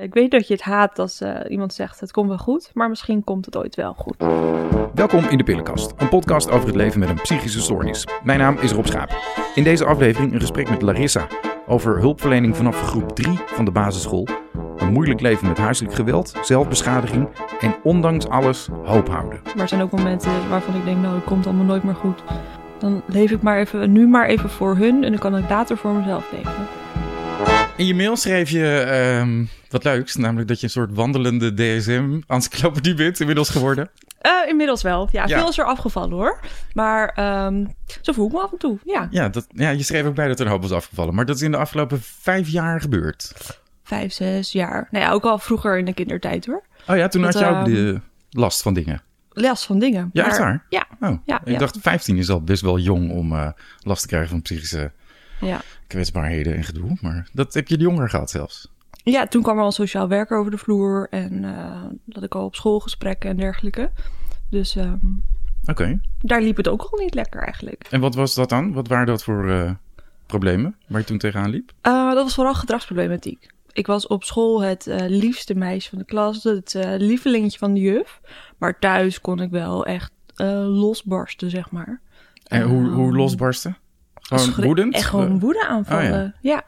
Ik weet dat je het haat als uh, iemand zegt het komt wel goed, maar misschien komt het ooit wel goed. Welkom in de Pillenkast, een podcast over het leven met een psychische stoornis. Mijn naam is Rob Schaap. In deze aflevering een gesprek met Larissa over hulpverlening vanaf groep 3 van de basisschool. Een moeilijk leven met huiselijk geweld, zelfbeschadiging en ondanks alles hoop houden. Maar er zijn ook momenten waarvan ik denk, nou het komt allemaal nooit meer goed. Dan leef ik maar even, nu maar even voor hun en dan kan ik later voor mezelf leven. In je mail schreef je um, wat leuks, namelijk dat je een soort wandelende DSM-encyclopedie bent inmiddels geworden. Uh, inmiddels wel. Ja, veel is er afgevallen hoor. Maar um, zo voel ik me af en toe, ja. Ja, dat, ja, je schreef ook bij dat er een hoop was afgevallen. Maar dat is in de afgelopen vijf jaar gebeurd. Vijf, zes jaar. Nou ja, ook al vroeger in de kindertijd hoor. Oh ja, toen had je ook de ehm, last van dingen. Last van dingen. Ja, maar, echt waar? Ja. Oh, ja ik dacht 15 is al best wel jong om uh, last te krijgen van psychische ja. kwetsbaarheden en gedoe. Maar dat heb je jonger gehad zelfs. Ja, toen kwam er al sociaal werker over de vloer en uh, dat ik al op schoolgesprekken en dergelijke. Dus um, okay. daar liep het ook al niet lekker eigenlijk. En wat was dat dan? Wat waren dat voor uh, problemen waar je toen tegenaan liep? Uh, dat was vooral gedragsproblematiek. Ik was op school het liefste meisje van de klas, het lievelingetje van de juf. Maar thuis kon ik wel echt losbarsten, zeg maar. En hoe, hoe Ehm, losbarsten? Gewoon woedend? Echt gewoon woede aanvallen, Oh, ja. ja.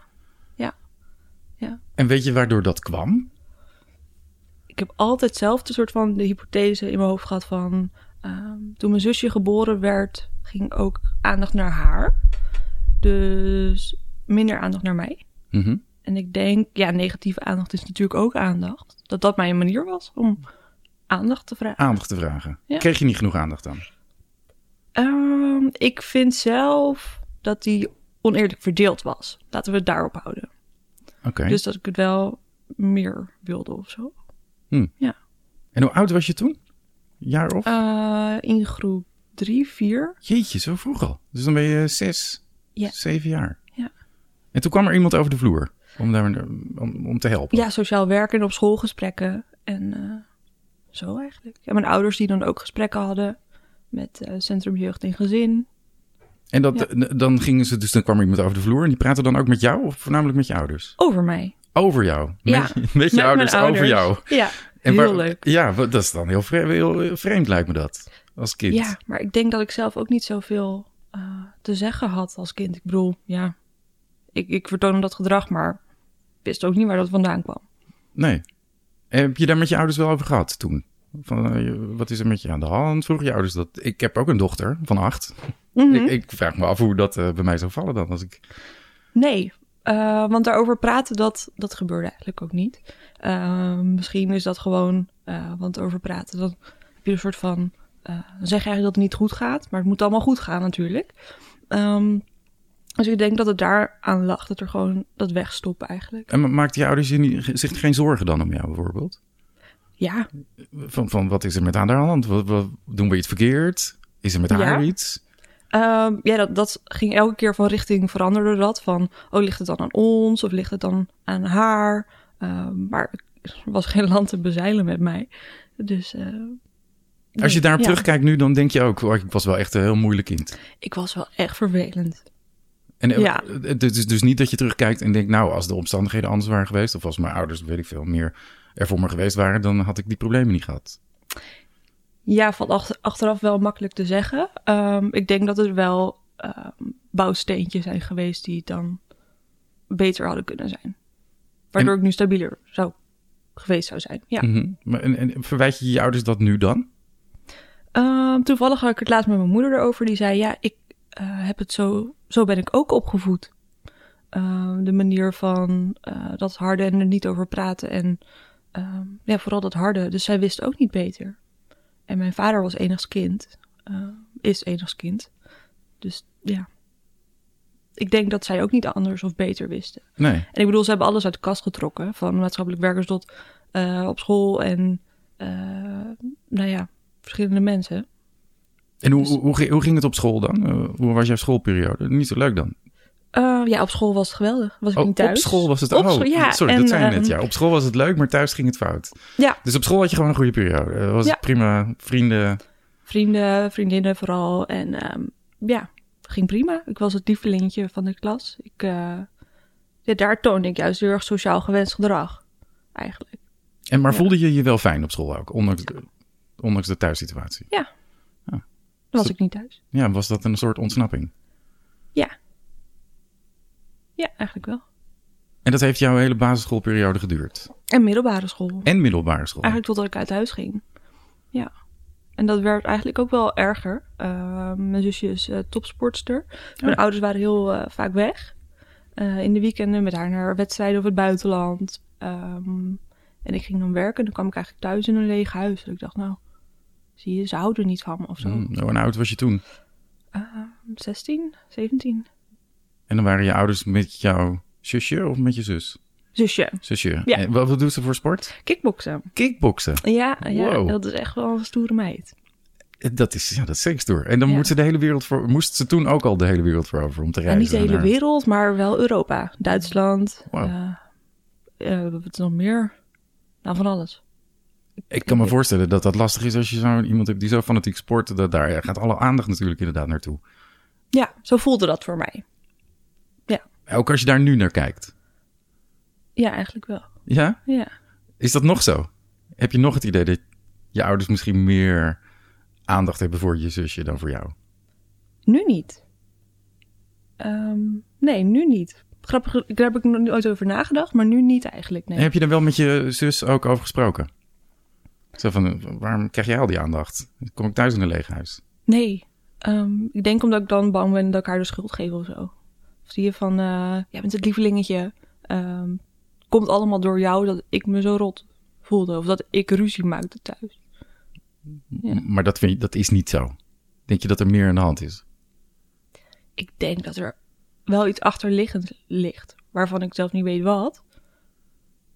En weet je waardoor dat kwam? Ik heb altijd zelf de soort van de hypothese in mijn hoofd gehad van... ehm, toen mijn zusje geboren werd, ging ook aandacht naar haar. Dus minder aandacht naar mij. Mhm. En ik denk, ja, negatieve aandacht is natuurlijk ook aandacht. Dat dat mijn manier was om aandacht te vragen. Aandacht te vragen. Ja. Kreeg je niet genoeg aandacht dan? Ehm, ik vind zelf dat die oneerlijk verdeeld was. Laten we het daarop houden. Dus dat ik het wel meer wilde of zo. En hoe oud was je toen? Jaar of? Eh, in groep drie, vier. Jeetje, zo vroeg al. Dus dan ben je zes, Ja. zeven jaar. Ja. En toen kwam er iemand over de vloer om, daar, om, om te helpen. Ja, sociaal werken op schoolgesprekken. En eh, zo eigenlijk. En mijn ouders die dan ook gesprekken hadden met eh, Centrum Jeugd en Gezin. En dat, dan gingen ze, dus dan kwam iemand over de vloer en die praatte dan ook met jou of voornamelijk met je ouders? Over mij. Over jou. Met, Ja, met je Met mijn ouders, over jou. Ja, En heel waar- leuk. Ja, dat is dan heel vreemd, heel vreemd lijkt me dat. Als kind. Ja, maar ik denk dat ik zelf ook niet zoveel eh, te zeggen had als kind. Ik bedoel, ja, ik, ik vertoonde dat gedrag, maar wist ook niet waar dat vandaan kwam. Nee. En heb je daar met je ouders wel over gehad toen? Van, eh, wat is er met je aan de hand? Vroegen je ouders dat? Ik heb ook een dochter van acht. Mhm. ik, ik vraag me af hoe dat eh, bij mij zou vallen dan. Als ik... Nee, eh, want daarover praten, dat, dat gebeurde eigenlijk ook niet. Eh, misschien is dat gewoon, want over praten, dan heb je een soort van... dan zeg je eigenlijk dat het niet goed gaat, maar het moet allemaal goed gaan natuurlijk. Ehm, dus ik denk dat het daar aan lag, dat er gewoon dat wegstoppen eigenlijk. En ma- maakten je ouders zich geen zorgen dan om jou bijvoorbeeld? Ja, Van, van wat is er met aan de hand? Wat, wat, doen we iets verkeerd? Is er met Ja. haar iets? Ehm, ja, dat, dat ging elke keer van richting veranderde dat. Van, oh, ligt het dan aan ons of ligt het dan aan haar? Ehm, maar er was geen land te bezeilen met mij. Dus... eh, Als je daarop ja, terugkijkt nu, dan denk je ook... Oh, ik was wel echt een heel moeilijk kind. Ik was wel echt vervelend. En eh, Ja. het is dus niet dat je terugkijkt en denkt... nou, als de omstandigheden anders waren geweest... of als mijn ouders, weet ik veel, meer er voor me geweest waren... dan had ik die problemen niet gehad. Ja, valt ach- achteraf wel makkelijk te zeggen. Ehm, ik denk dat er wel ehm, bouwsteentjes zijn geweest die dan beter hadden kunnen zijn. Waardoor En- ik nu stabieler zou geweest zou zijn. Ja. Mhm. Maar, en, en verwijt je je ouders dat nu dan? Ehm, toevallig had ik het laatst met mijn moeder erover. Die zei, ja, ik eh, heb het zo... Zo ben ik ook opgevoed. De manier van eh, dat harde en er niet over praten. En ehm, ja, vooral dat harde. Dus zij wist ook niet beter. En mijn vader was enigs kind. eh, is enigs kind. Dus ja. Ik denk dat zij ook niet anders of beter wisten. Nee. En ik bedoel, ze hebben alles uit de kast getrokken. Van maatschappelijk werkers tot eh, op school en eh, nou ja, verschillende mensen. En hoe, Dus- hoe, hoe, ging- hoe ging het op school dan? Eh, hoe was jouw schoolperiode? Niet zo leuk dan? Eh, ja, op school was het geweldig. Was ik Oh, niet thuis. op school was het... Op oh, ja, sorry, en, dat zei je net. ehm, Ja, op school was het leuk, maar thuis ging het fout. Ja, Dus op school had je gewoon een goede periode. Eh, was Ja. het prima, vrienden... vrienden, vriendinnen vooral. En ehm, ja, ging prima. Ik was het lievelingetje van de klas. Ik, ja, daar toonde ik juist heel erg sociaal gewenst gedrag. eigenlijk. En maar Ja. voelde je je wel fijn op school ook, ondanks de, ondanks de thuissituatie? Dan was ik niet thuis. Ja, was dat een soort ontsnapping? Ja, eigenlijk wel. En dat heeft jouw hele basisschoolperiode geduurd? En middelbare school. En middelbare school? Eigenlijk totdat ik uit huis ging. Ja. En dat werd eigenlijk ook wel erger. Uh, mijn zusje is uh, topsportster. Mijn Oh. ouders waren heel uh, vaak weg. In de weekenden met haar naar wedstrijden of het buitenland. Um, en ik ging dan werken. En dan kwam ik eigenlijk thuis in een leeg huis. En ik dacht, nou, zie je, ze houden niet van me of zo. Mm, nou, en oud was je toen? Uh, 16, 17. En dan waren je ouders met jouw zusje of met je zus? Zusje. Zusje. Ja. En wat, wat doet ze voor sport? Kickboksen. Kickboksen. Ja, ja Wow. dat is echt wel een stoere meid. Dat is, ja, dat is zeker stoer. En dan Ja. moet ze de hele wereld voor, moest ze toen ook al de hele wereld voor over om te En reizen? niet de hele naar- wereld, maar wel Europa. Duitsland. Eh, wat is nog meer? Nou, van alles. Ik kan me voorstellen dat dat lastig is als je zo iemand hebt die zo fanatiek sport. Dat daar gaat alle aandacht natuurlijk inderdaad naartoe. Ja, zo voelde dat voor mij. Ook als je daar nu naar kijkt. Ja, eigenlijk wel. Ja? Ja. Is dat nog zo? Heb je nog het idee dat je ouders misschien meer aandacht hebben voor je zusje dan voor jou? Nu niet. Ehm, nee, nu niet. Grappig, daar heb ik nog nooit over nagedacht, maar nu niet eigenlijk. Nee. En heb je er wel met je zus ook over gesproken? Zo van, waarom krijg jij al die aandacht? Dan kom ik thuis in een leeg huis. Nee. Ehm, ik denk omdat ik dan bang ben dat ik haar de schuld geef of zo. Zie je van, eh jij bent het lievelingetje. Ehm, komt allemaal door jou dat ik me zo rot voelde. Of dat ik ruzie maakte thuis. Ja. Maar dat, vind je, dat is niet zo. Denk je dat er meer aan de hand is? Ik denk dat er wel iets achterliggend ligt. Waarvan ik zelf niet weet wat.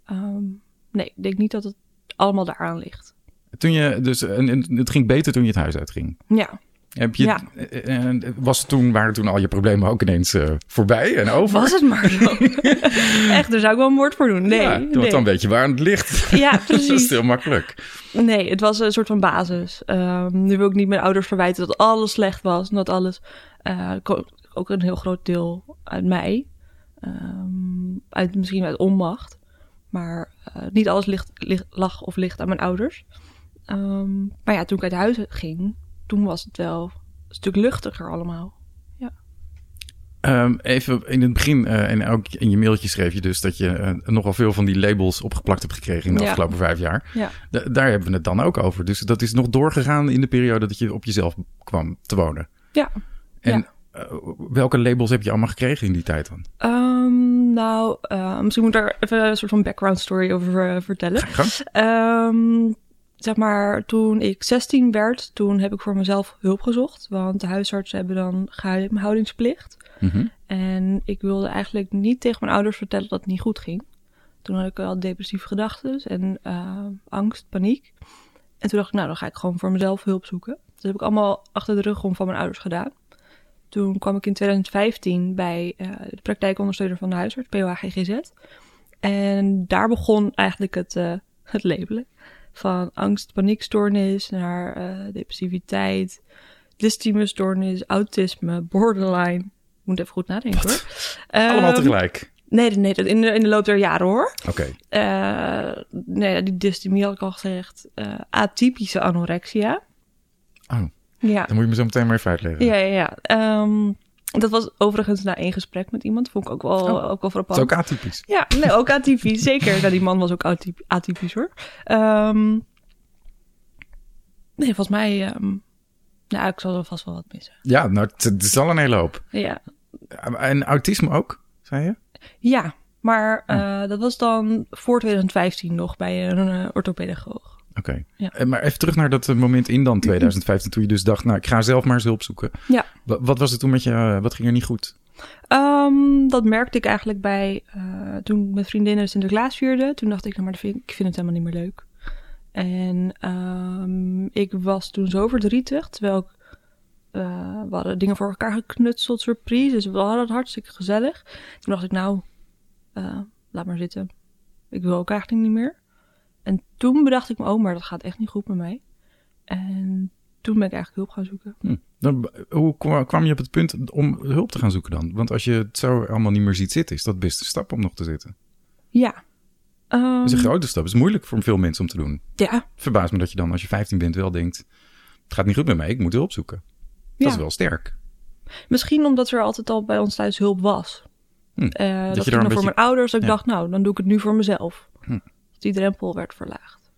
Ehm, nee, ik denk niet dat het allemaal daaraan ligt. Toen je, dus, en, en het ging beter toen je het huis uitging. Ja, Heb je, Ja. eh, eh, was toen, waren toen al je problemen ook ineens eh, voorbij en over? was het maar zo. Echt, daar zou ik wel een woord voor doen. Nee, ja, nee. dan weet je waar het ligt. Ja, dat is precies. heel makkelijk. Nee, het was een soort van basis. Ehm, nu wil ik niet mijn ouders verwijten dat alles slecht was. En dat alles, ko- ook een heel groot deel uit mij. Ehm, uit, misschien uit onmacht. Maar niet alles ligt, ligt, lag of ligt aan mijn ouders. Ehm, maar ja, toen ik uit huis ging, toen was het wel een stuk luchtiger allemaal. Ehm, even in het begin, eh, en ook in je mailtje schreef je dus dat je eh, nogal veel van die labels opgeplakt hebt gekregen in de Ja. afgelopen vijf jaar. Ja. Da- daar hebben we het dan ook over. Dus dat is nog doorgegaan in de periode dat je op jezelf kwam te wonen. Ja. En eh, welke labels heb je allemaal gekregen in die tijd dan? Ehm, nou, eh, misschien moet ik daar even een soort van background story over eh, vertellen. Zeg maar, toen ik 16 werd, toen heb ik voor mezelf hulp gezocht. Want de huisartsen hebben dan geheimhoudingsplicht. Mhm. En ik wilde eigenlijk niet tegen mijn ouders vertellen dat het niet goed ging. Toen had ik wel depressieve gedachten en eh, angst, paniek. En toen dacht ik, nou, dan ga ik gewoon voor mezelf hulp zoeken. Dat heb ik allemaal achter de rug om van mijn ouders gedaan. Toen kwam ik in 2015 bij eh, de praktijkondersteuner van de huisarts, POHGGZ. En daar begon eigenlijk het, eh, het labelen. Van angst, paniekstoornis naar eh, depressiviteit, dysthymiestoornis, autisme, borderline. Ik moet even goed nadenken hoor. Allemaal Ehm, tegelijk. Nee, nee, dat in de, in de loop der jaren hoor. Oké. Eh, nee, die dysthymie had ik al gezegd. Eh, atypische anorexia. Oh, Ja, dan moet je me zo meteen maar even uitleggen. ja, ja. ja. Ehm, dat was overigens na één gesprek met iemand. Vond ik ook wel, Oh. ook wel frappant. is ook atypisch. Ja, nee, ook atypisch. Zeker. Nou, die man was ook atyp- atypisch hoor. Ehm, nee, volgens mij... ehm nou, ik zal er vast wel wat missen. Ja, nou, het het is al een hele hoop. Ja, En autisme ook, zei je? ja maar eh, dat was dan voor 2015 nog bij een uh, orthopedagoog. Oké. Ja. Eh, Maar even terug naar dat eh, moment in dan 2015, toen je dus dacht, nou, ik ga zelf maar eens hulp zoeken. Ja. Wa- Wat was het toen met je, eh, wat ging er niet goed? Ehm, dat merkte ik eigenlijk bij eh, toen met vriendinnen Sinterklaas vierde. Toen dacht ik, nou, maar dat vind, ik vind het helemaal niet meer leuk. En ehm, ik was toen zo verdrietig, terwijl ik, we hadden dingen voor elkaar geknutseld, surprise. Dus we hadden het hartstikke gezellig. Toen dacht ik, nou, laat maar zitten. Ik wil ook eigenlijk niet meer. En toen bedacht ik me, oh, maar dat gaat echt niet goed met mij. En toen ben ik eigenlijk hulp gaan zoeken. Hm. Dan, hoe kwa- kwam je op het punt om hulp te gaan zoeken dan? Want als je het zo allemaal niet meer ziet zitten, is dat best een stap om nog te zitten. Ja. Dat is een grote stap. Het is moeilijk voor veel mensen om te doen. Ja, Het verbaast me dat je dan als je 15 bent wel denkt... het gaat niet goed met mij, ik moet hulp zoeken. Dat Ja. is wel sterk. misschien omdat er altijd al bij ons thuis hulp was. Hm. Eh, je dat ging een dan voor beetje- mijn ouders. Dat ik dacht, nou, dan doe ik het nu voor mezelf. Hm. Die drempel werd verlaagd.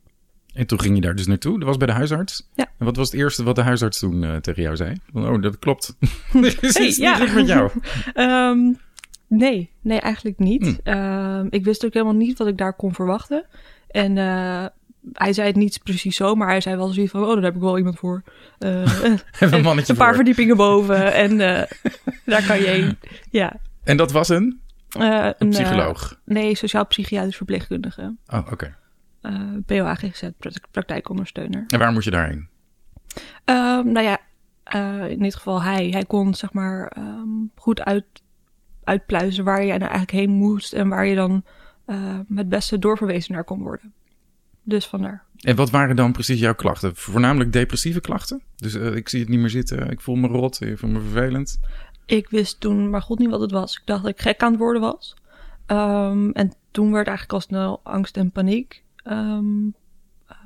En toen ging je daar dus naartoe. Dat was bij de huisarts. Ja. En wat was het eerste wat de huisarts toen eh, tegen jou zei? Van, oh, dat klopt. er is Hey, iets ja. niet met jou. Ehm, nee, nee, eigenlijk niet. Hm. Ehm, ik wist ook helemaal niet wat ik daar kon verwachten. En eh, hij zei het niet precies zo, maar hij zei wel zoiets van: Oh, daar heb ik wel iemand voor. Eh, een mannetje een paar voor. verdiepingen boven en daar kan je heen. Ja. En dat was een, Eh, een eh, psycholoog. nee, sociaal-psychiatrisch verpleegkundige. Oh, oké. Eh POAGZ, praktijkondersteuner. En waar moest je daarheen? Ehm, nou ja, in dit geval hij. Hij kon zeg maar ehm, goed uit, uitpluizen waar je nou eigenlijk heen moest en waar je dan het beste doorverwezen naar kon worden. Dus vandaar. En wat waren dan precies jouw klachten? Voornamelijk depressieve klachten? Dus ik zie het niet meer zitten, ik voel me rot, ik voel me vervelend. Ik wist toen maar god niet wat het was. Ik dacht dat ik gek aan het worden was. Ehm, en toen werd eigenlijk al snel angst en paniek. ehm,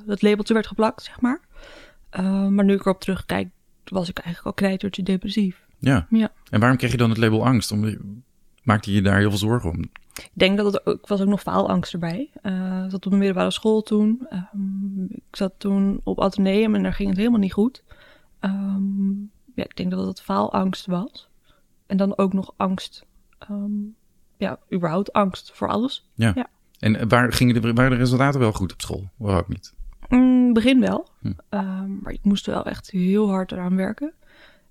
dat labeltje werd geplakt, zeg maar. Ehm, maar nu ik erop terugkijk, was ik eigenlijk al knijtertje depressief. Ja. Ja. En waarom kreeg je dan het label angst? Om, maakte je daar heel veel zorgen om? Ik denk dat het ook, ik was ook nog faalangst erbij. Eh, ik zat op de middelbare school toen. Ik zat toen op ateneum en daar ging het helemaal niet goed. Ja, ik denk dat het faalangst was. En dan ook nog angst. ehm, ja, überhaupt angst voor alles. En eh, waar gingen de, waren de resultaten wel goed op school? Of ook niet? Mm, begin wel. Hm. Ehm, maar ik moest wel echt heel hard eraan werken.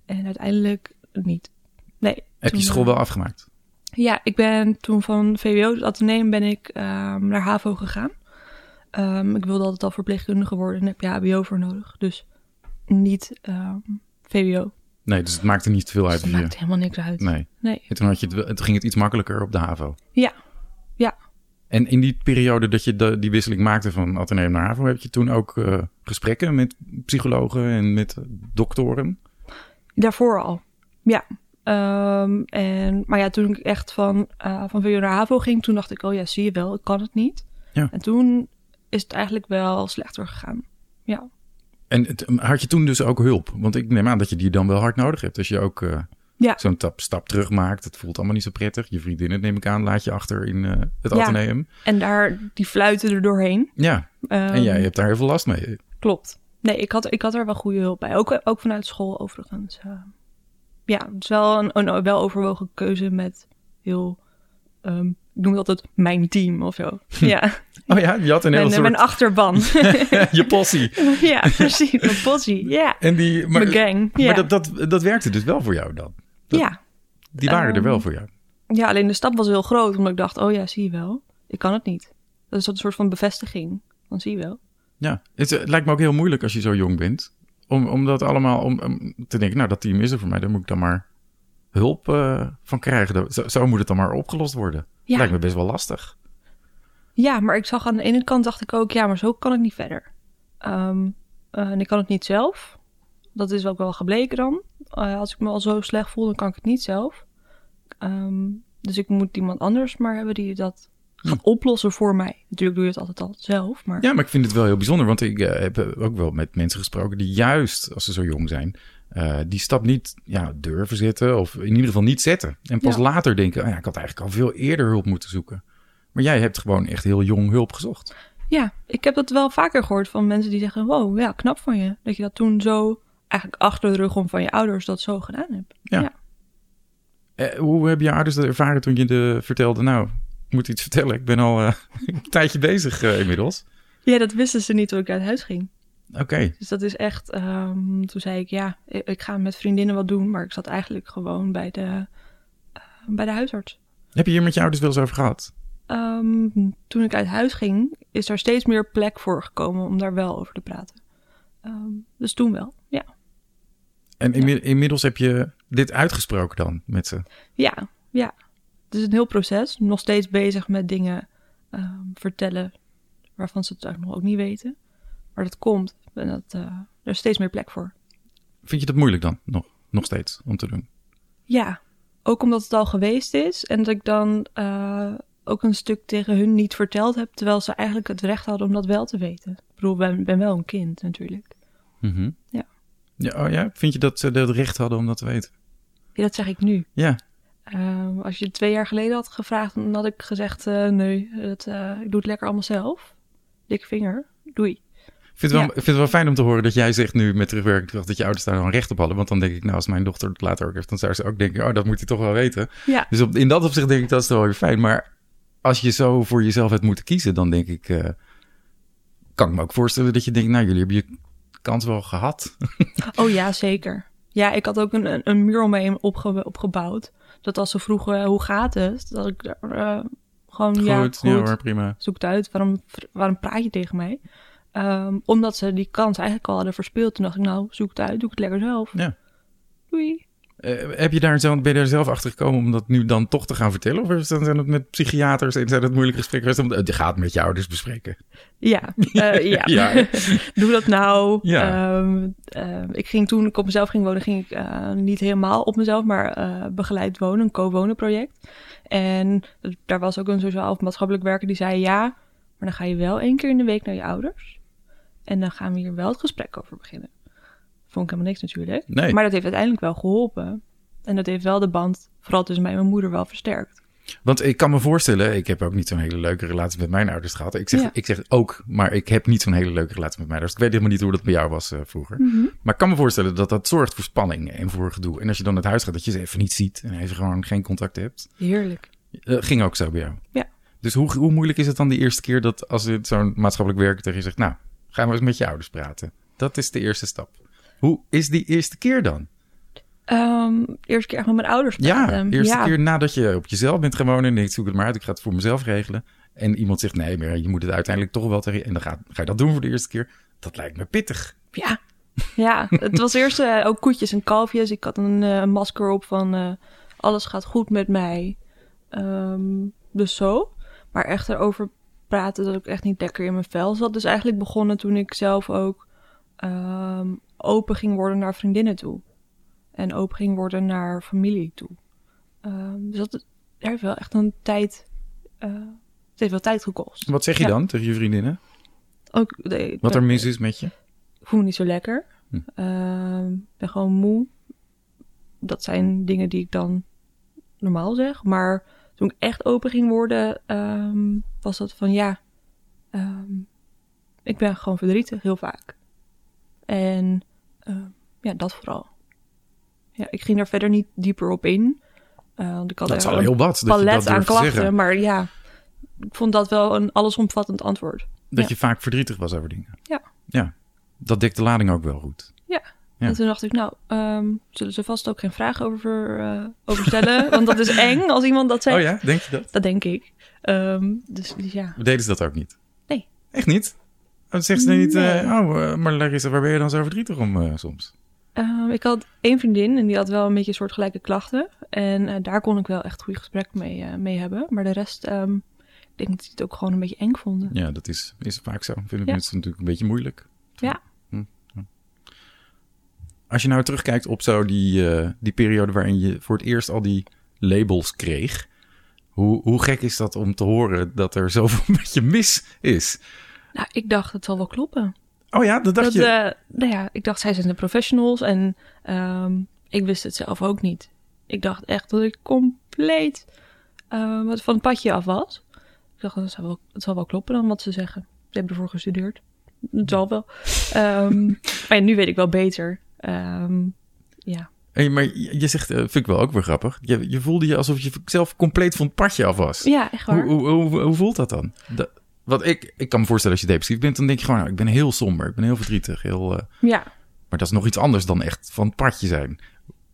En uiteindelijk niet. Nee. Heb je school eh, wel afgemaakt? Ja, ik ben toen van VWO, het ateneum, ben ik ehm, naar HAVO gegaan. Ik wilde altijd al verpleegkundige worden en heb je HBO voor nodig. Dus niet ehm, VWO. Nee, dus het maakte niet veel Dus uit. dat of je- maakt helemaal niks uit. Nee. Nee. En toen, had je het, ging het iets makkelijker op de HAVO. Ja. Ja. En in die periode dat je de- die wisseling maakte van Atheneum naar HAVO... heb je toen ook eh, gesprekken met psychologen en met doktoren? Daarvoor al. Ja. Ehm, en, maar ja, toen ik echt van, eh van VWO naar HAVO ging, toen dacht ik, oh ja, zie je wel, ik kan het niet. Ja. En toen is het eigenlijk wel slechter gegaan. Ja. En het- had je toen dus ook hulp? Want ik neem aan dat je die dan wel hard nodig hebt. Als je ook eh, Ja. zo'n tap, stap terug maakt. Het voelt allemaal niet zo prettig. Je vriendinnen, neem ik aan, laat je achter in eh, het Ja. Atheneum. En daar, die fluiten er doorheen. Ja, en Ehm, jij hebt daar heel veel last mee. Klopt. Nee, ik had, ik had er wel goede hulp bij. Ook, ook vanuit school overigens. Eh, ja, het is wel een, een wel overwogen keuze met heel... ehm, noem het altijd mijn team of zo. Ja, Oh ja, je had een hele mijn, soort... mijn achterban. je possie. ja, precies. Mijn possie. Ja, En die, maar, mijn gang. Ja. maar dat, dat, dat werkte dus wel voor jou dan? dat- ja. Die waren er Ehm, wel voor jou? ja, alleen de stap was heel groot. Omdat ik dacht, oh ja, zie je wel. Ik kan het niet. Dat is een soort van bevestiging. Dan zie je wel. Ja, het, het lijkt me ook heel moeilijk als je zo jong bent. Om, om dat allemaal, om, om te denken, nou dat team is er voor mij. Daar moet ik dan maar hulp eh, van krijgen. Zo moet het dan maar opgelost worden. Ja. Lijkt me best wel lastig. Ja, maar ik zag aan de ene kant dacht ik ook, ja, maar zo kan ik niet verder. Ehm, eh, en ik kan het niet zelf. Dat is ook wel gebleken dan. Eh, als ik me al zo slecht voel, dan kan ik het niet zelf. Ehm, dus ik moet iemand anders maar hebben die dat gaat oplossen voor mij. Natuurlijk doe je het altijd al zelf, maar Ja, maar ik vind het wel heel bijzonder. Want ik eh, heb ook wel met mensen gesproken die juist, als ze zo jong zijn... eh, die stap niet ja, durven zetten of in ieder geval niet zetten. En pas Ja. later denken, oh ja, ik had eigenlijk al veel eerder hulp moeten zoeken. Maar jij hebt gewoon echt heel jong hulp gezocht. ja, ik heb dat wel vaker gehoord van mensen die zeggen, wow, ja, knap van je. Dat je dat toen zo, eigenlijk achter de rug om van je ouders, dat zo gedaan hebt. Ja. Ja. Eh, hoe hebben je ouders dat ervaren toen je de vertelde... nou, ik moet iets vertellen, ik ben al eh, een tijdje bezig eh, inmiddels. Ja, dat wisten ze niet toen ik uit huis ging. Oké, Dus dat is echt, ehm, toen zei ik ja, ik, ik ga met vriendinnen wat doen, maar ik zat eigenlijk gewoon bij de, eh, bij de huisarts. heb je hier met je ouders wel eens over gehad? Ehm, toen ik uit huis ging, is er steeds meer plek voor gekomen om daar wel over te praten. Ehm, dus toen wel, ja. En inmi- inmiddels heb je dit uitgesproken dan met ze? Ja, ja. Het is een heel proces. Nog steeds bezig met dingen vertellen waarvan ze het eigenlijk nog ook niet weten. Maar dat komt en dat, er is steeds meer plek voor. Vind je dat moeilijk dan, nog, nog steeds, om te doen? Ja, ook omdat het al geweest is en dat ik dan eh, ook een stuk tegen hun niet verteld heb, terwijl ze eigenlijk het recht hadden om dat wel te weten. Ik bedoel, ik ben, ben wel een kind natuurlijk. Mhm. Ja. ja. Oh ja? Vind je dat ze het recht hadden om dat te weten? Ja, dat zeg ik nu. Ja. Ehm, als je twee jaar geleden had gevraagd, dan had ik gezegd: eh, nee, het, ik doe het lekker allemaal zelf. Dikke vinger, doei. Ik vind, het wel, Ja. ik vind het wel fijn om te horen dat jij zegt nu met terugwerkende kracht dat je ouders daar dan recht op hadden. Want dan denk ik, nou, als mijn dochter het later ook heeft, dan zou ze ook denken, oh, dat moet hij toch wel weten. Ja, Dus op, in dat opzicht denk ik dat is wel weer fijn. Maar als je zo voor jezelf hebt moeten kiezen, dan denk ik, eh, kan ik me ook voorstellen dat je denkt, nou, jullie hebben je kans wel gehad. oh ja, zeker. Ja, ik had ook een, een, muur om me heen opge- opgebouwd. Dat als ze vroegen hoe gaat het, dat ik eh, gewoon goed, ja, ja, goed, hoor, prima. zoek het uit. Waarom, waarom praat je tegen mij? Ehm, omdat ze die kans eigenlijk al hadden verspeeld. Toen dacht ik, nou, zoek het uit, doe ik het lekker zelf. Ja. Doei. Eh, heb je daar zo, ben je daar zelf achter gekomen om dat nu dan toch te gaan vertellen? Of zijn het met psychiaters en zijn het moeilijke gesprekken geweest? om- Je gaat met je ouders bespreken. Ja, eh, ja. Ja. doe dat nou. Ja. Ehm, ehm, ik ging toen ik op mezelf ging wonen, ging ik eh, niet helemaal op mezelf, maar begeleid wonen, een co-wonen project. En daar was ook een sociaal of maatschappelijk werker die zei ja, maar dan ga je wel één keer in de week naar je ouders. En dan gaan we hier wel het gesprek over beginnen. Vond ik helemaal niks natuurlijk. Nee. Maar dat heeft uiteindelijk wel geholpen. En dat heeft wel de band, vooral tussen mij en mijn moeder, wel versterkt. Want ik kan me voorstellen, ik heb ook niet zo'n hele leuke relatie met mijn ouders gehad. Ik zeg, Ja. ik zeg ook, maar ik heb niet zo'n hele leuke relatie met mijn ouders. Ik weet helemaal niet hoe dat bij jou was eh, vroeger. Mhm. Maar ik kan me voorstellen dat dat zorgt voor spanning en voor gedoe. En als je dan naar huis gaat, dat je ze even niet ziet en even gewoon geen contact hebt. Heerlijk. Eh, ging ook zo bij jou. Ja. Dus hoe, hoe moeilijk is het dan de eerste keer dat als zo'n maatschappelijk werker tegen je zegt, nou, gaan we eens met je ouders praten. Dat is de eerste stap. Hoe is die eerste keer dan? Ehm, eerste keer met mijn ouders Ja, praten. eerste Ja. keer nadat je op jezelf bent gaan wonen en denkt, zoek het maar uit, ik ga het voor mezelf regelen. En iemand zegt, nee, maar je moet het uiteindelijk toch wel tegen En dan ga, ga je dat doen voor de eerste keer. Dat lijkt me pittig. Ja, ja. het was eerst eh, ook koetjes en kalfjes. Ik had een eh, masker op van eh, alles gaat goed met mij. Ehm, dus zo. Maar echt erover praten dat ik echt niet lekker in mijn vel zat. Dus eigenlijk begonnen toen ik zelf ook ehm, open ging worden naar vriendinnen toe. En open ging worden naar familie toe. Ehm, dus dat heeft wel echt een tijd... eh, het heeft wel tijd gekost. Wat zeg je Ja. dan tegen je vriendinnen? Ook, nee, Wat er mis is met je? ik voel me niet zo lekker. Hm. Ehm, ik ben gewoon moe. Dat zijn dingen die ik dan normaal zeg. Maar toen ik echt open ging worden, ehm, was dat van ja, ehm, ik ben gewoon verdrietig heel vaak. En ehm, ja, dat vooral. Ja, ik ging er verder niet dieper op in. Eh, want ik had Dat is al heel wat. Palet dat aan klachten. zeggen. Maar ja, ik vond dat wel een allesomvattend antwoord. Dat Ja. je vaak verdrietig was over dingen. Ja. Ja. Dat dekt de lading ook wel goed. Ja. En toen dacht ik, nou, ehm, zullen ze vast ook geen vragen over, eh, over stellen? Want dat is eng als iemand dat zegt. Oh ja, denk je dat? Dat denk ik. Ehm, dus, dus ja. Deden ze dat ook niet? Nee. Echt niet? Dan zegt ze niet, eh, oh, eh, maar Larissa, waar ben je dan zo verdrietig om soms? Ehm, ik had één vriendin en die had wel een beetje soortgelijke klachten. En daar kon ik wel echt goede gesprekken mee, mee hebben. Maar de rest, ehm, ik denk dat die het ook gewoon een beetje eng vonden. Ja, dat is, is vaak zo. Vinden Ja. mensen natuurlijk een beetje moeilijk. Ja. Als je nou terugkijkt op zo die, eh, die periode waarin je voor het eerst al die labels kreeg. Hoe, hoe gek is dat om te horen dat er zoveel met je mis is? Nou, ik dacht, het zal wel kloppen. Oh ja, dat dacht dat, je. eh, nou ja, ik dacht, zij zijn de professionals en ehm, ik wist het zelf ook niet. Ik dacht echt dat ik compleet eh, wat van het padje af was. Ik dacht, het zal wel, het zal wel kloppen dan wat ze zeggen. Ze hebben ervoor gestudeerd. Het zal wel. Ehm, maar ja, nu weet ik wel beter. Ehm, ja. Hey, maar je zegt, eh, vind ik wel ook weer grappig. Je, je voelde je alsof je zelf compleet van het padje af was. ja, echt waar. Hoe, hoe, hoe, hoe voelt dat dan? Dat, wat ik, ik kan me voorstellen als je depressief bent, dan denk je gewoon, nou, ik ben heel somber, ik ben heel verdrietig. Heel, eh, Ja, maar dat is nog iets anders dan echt van het padje zijn.